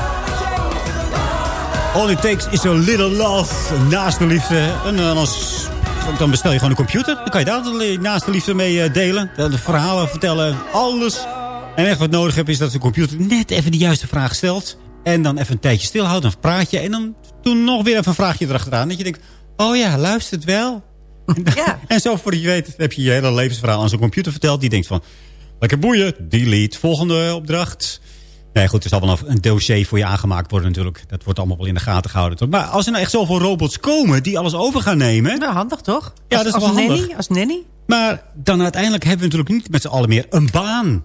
All it takes is a little love. Naast de liefde. En dan, als, dan bestel je gewoon een computer. Dan kan je daar naast de liefde mee eh, delen. De verhalen vertellen. Alles. En echt wat nodig heb is dat de computer net even de juiste vraag stelt. En dan even een tijdje stilhoudt. Dan praat je. En dan toen nog weer even een vraagje erachteraan. Dat je denkt, oh ja, luistert wel. Ja. En zo voor je weet heb je je hele levensverhaal aan zo'n computer verteld. Die denkt van, lekker boeien, delete, volgende opdracht. Nee, goed, er zal wel een dossier voor je aangemaakt worden natuurlijk. Dat wordt allemaal wel in de gaten gehouden. toch? Maar als er nou echt zoveel robots komen die alles over gaan nemen... Nou, handig toch? Ja, Als- dat is wel nanny, handig. Als nanny? Maar dan uiteindelijk hebben we natuurlijk niet met z'n allen meer een baan.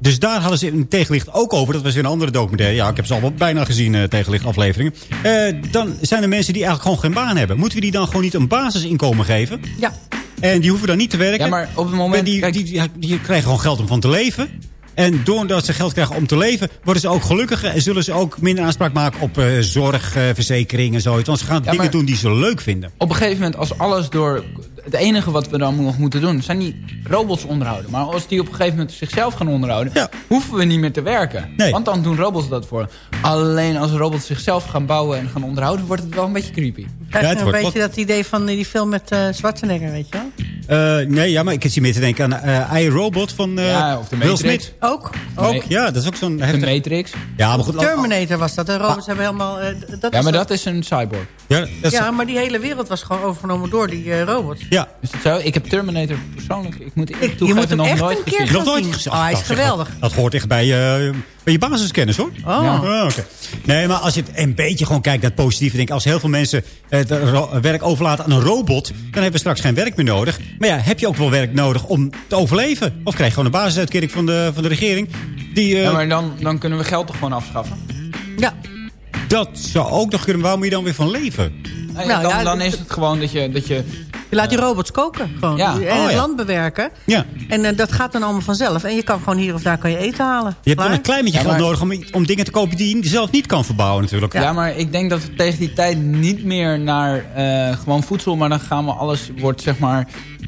Dus daar hadden ze in tegenlicht ook over. Dat was in een andere documentaire. Ja, ik heb ze al bijna gezien, eh, tegenlicht afleveringen. Eh, dan zijn er mensen die eigenlijk gewoon geen baan hebben. Moeten we die dan gewoon niet een basisinkomen geven? Ja. En die hoeven dan niet te werken. Ja, maar op het moment... die, die, die, die krijgen gewoon geld om van te leven. En doordat ze geld krijgen om te leven... worden ze ook gelukkiger en zullen ze ook minder aanspraak maken... op zorg, eh, verzekering en zoiets. Want ze gaan dingen doen die ze leuk vinden. Op een gegeven moment, als alles door... Het enige wat we dan nog moeten doen, zijn die robots onderhouden. Maar als die op een gegeven moment zichzelf gaan onderhouden... hoeven we niet meer te werken. Want dan doen robots dat voor. Alleen als robots zichzelf gaan bouwen en gaan onderhouden... wordt het wel een beetje creepy. Krijg je een beetje dat idee van die film met eh Schwarzenegger, weet je wel? Eh, nee, ja, maar ik zit hier meer te denken aan eh iRobot van eh Ja, of de Will Matrix. Smith. Ook. Ook, ja, dat is ook zo'n... De Matrix. Ja, maar goed. Terminator was dat. De robots hebben helemaal... eh, dat Ja, maar dat- dat is een cyborg. Ja, dat is- Ja, maar die hele wereld was gewoon overgenomen door die eh, robots. Ja. Is dat zo? Ik heb Terminator persoonlijk... Ik moet je toegeven, moet hem nog echt nooit een keer gezien. Nog nooit. Oh, hij is dat zeg geweldig. Dat, dat hoort echt bij, eh, bij je basiskennis, hoor. Oh. Ja, oké. Nee, maar als je het een beetje gewoon kijkt naar het positieve... denk ik, als heel veel mensen het ro- werk overlaten aan een robot... dan hebben we straks geen werk meer nodig. Maar ja, heb je ook wel werk nodig om te overleven? Of krijg je gewoon een basisuitkering van de, van de regering? Die, eh, Ja, maar dan, dan kunnen we geld toch gewoon afschaffen? Ja. Dat zou ook nog kunnen. Waar moet je dan weer van leven? Nee, Nou, dan, ja, dan is het gewoon dat je... Dat je Je laat die robots koken. Gewoon. Ja. En Oh, het ja. land bewerken. Ja. En eh, dat gaat dan allemaal vanzelf. En je kan gewoon hier of daar kan je eten halen. Je hebt wel een klein beetje Ja, geld maar- nodig om, om dingen te kopen die je zelf niet kan verbouwen natuurlijk. Ja. maar ik denk dat we tegen die tijd niet meer naar eh, gewoon voedsel... maar dan gaan we alles, wordt zeg maar...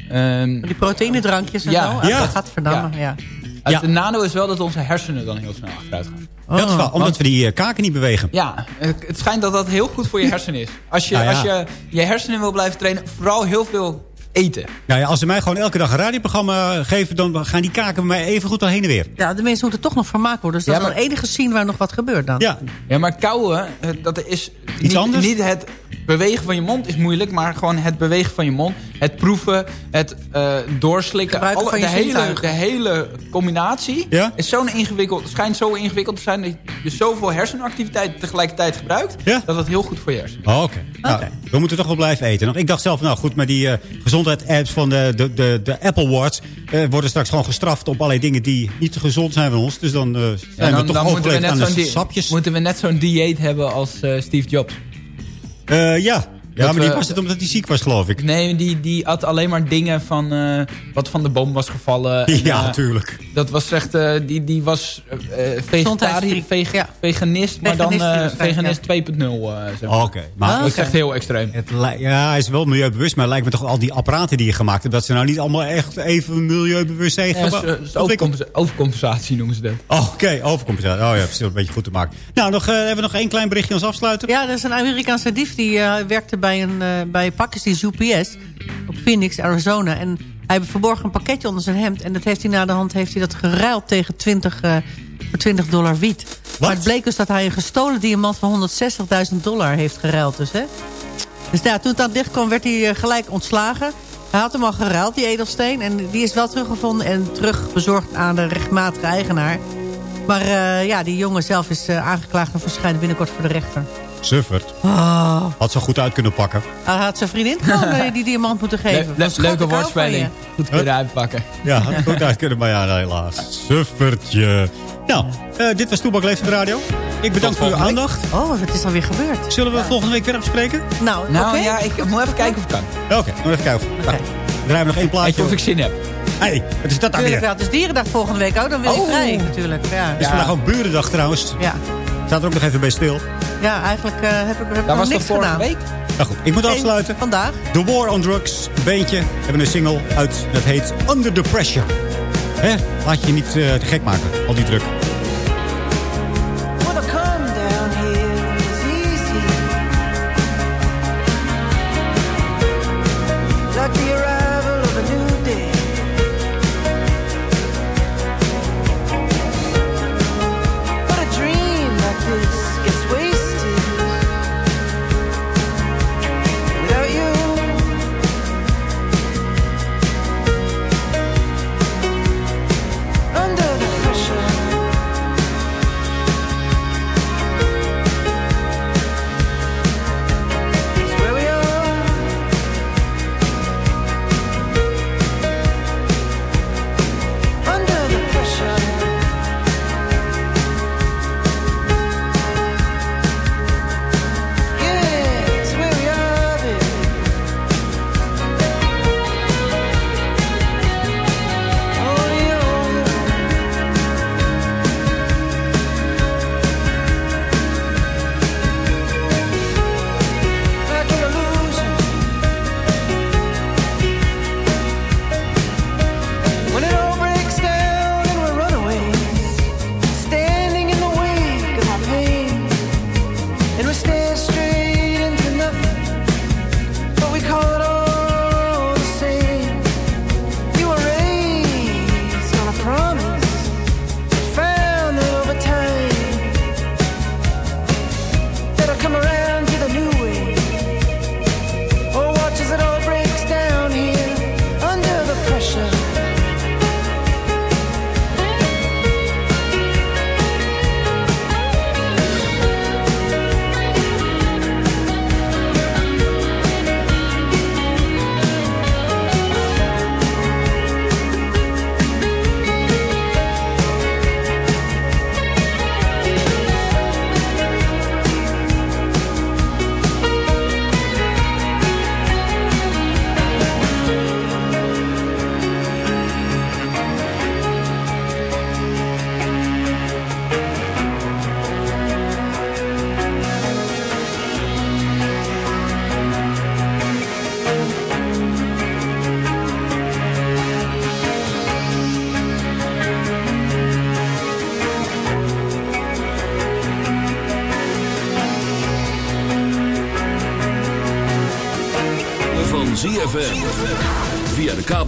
ehm, Die proteïnedrankjes en Ja. zo. Ah, Ja. Dat gaat verdammen, ja. het nadeel is wel dat onze hersenen dan heel snel achteruit gaan. Dat is wel, omdat we die eh, kaken niet bewegen. Ja, het het schijnt dat dat heel goed voor je hersenen is. Als je, Nou ja. als je je hersenen wil blijven trainen, vooral heel veel eten. Nou ja, als ze mij gewoon elke dag een radioprogramma geven... dan gaan die kaken bij mij even goed al heen en weer. Ja, de mensen moeten toch nog vermaakt worden. Dus dat Ja, is maar- het enige zien waar nog wat gebeurt dan. Ja, Ja, maar kauwen, eh, dat is Iets niet, anders? niet het bewegen van je mond is moeilijk, maar gewoon het bewegen van je mond, het proeven, het eh, doorslikken, alle, van je de, hele, de hele combinatie Ja? is zo'n ingewikkeld, schijnt zo ingewikkeld te zijn dat je zoveel hersenactiviteit tegelijkertijd gebruikt, Ja? dat het heel goed voor je hersenen. Oh, oké. Nou, we moeten toch wel blijven eten. Nog, ik dacht zelf, nou goed, maar die eh gezondheidsapps van de, de, de, de Apple Watch... eh, worden straks gewoon gestraft op allerlei dingen die niet gezond zijn van ons. Dus dan eh, zijn Ja, we dan, toch dan overleefd net aan de sapjes. moeten we net zo'n dieet hebben als eh, Steve Jobs. Ja. Ja, Dat maar die we- was het omdat hij ziek was, geloof ik. Nee, die, die at alleen maar dingen van eh, wat van de boom was gevallen. En, Ja, eh, natuurlijk. Dat was echt, eh, die, die was eh vegetariër, veg- ja. veganist, maar dan Veganist eh, waarschijnlijk, veganist 2.0. eh, zeg maar. Oké. Maar dat is echt heel extreem. het ja, hij is wel milieubewust, maar lijkt me toch al die apparaten die je gemaakt hebt... dat ze nou niet allemaal echt even milieubewust zijn Ja, overcompensatie noemen ze dat. Oh, Oké, overcompensatie. Oh ja, precies, een beetje goed te maken. Nou, nog, hebben we nog één klein berichtje als afsluiter? Ja, dat is een Amerikaanse dief die eh, werkte bij een eh, bij pakjes UPS op Phoenix, Arizona. En hij verborg een pakketje onder zijn hemd. En dat heeft hij na de hand heeft hij dat geruild tegen 20, eh, voor 20 dollar wiet. Maar het bleek dus dat hij een gestolen diamant van 160.000 dollar heeft geruild. Dus, hè? dus ja, toen het aan dicht kwam, werd hij eh, gelijk ontslagen. Hij had hem al geruild, die edelsteen. En die is wel teruggevonden en terugbezorgd aan de rechtmatige eigenaar. Maar ja, die jongen zelf is eh, aangeklaagd en verschijnt binnenkort voor de rechter. Suffert. Oh. Had ze goed uit kunnen pakken. Hij had zijn vriendin gewoon die diamant moeten geven. le- leuke ik woordspeling. Goed kunnen uitpakken. Ja, had goed uit kunnen, maar ja, helaas. Suffertje. Nou, eh, dit was Toebak Leeft op de Radio. Ik bedank voor uw aandacht. Oh, het is alweer gebeurd. Zullen we volgende week weer afspreken? Nou, Nou ja, ik moet even kijken of het kan. Oké, nog even kijken. Nou, draaien we nog één Weet plaatje. je of ik zin heb? hey, wat is dat Tuurlijk weer? Het is dierendag volgende week ook. Dan wil ik Oh. vrij natuurlijk. Ja. Het is vandaag ook Burendag trouwens. Ja. Staat er ook nog even bij stil. ja, eigenlijk eh, heb ik, heb nog was niks vorige gedaan. week? Nou goed, ik moet afsluiten. Vandaag. The War on Drugs, een beentje. We hebben een single uit, dat heet Under the Pressure. Hè? Laat je je niet eh, te gek maken, al die druk.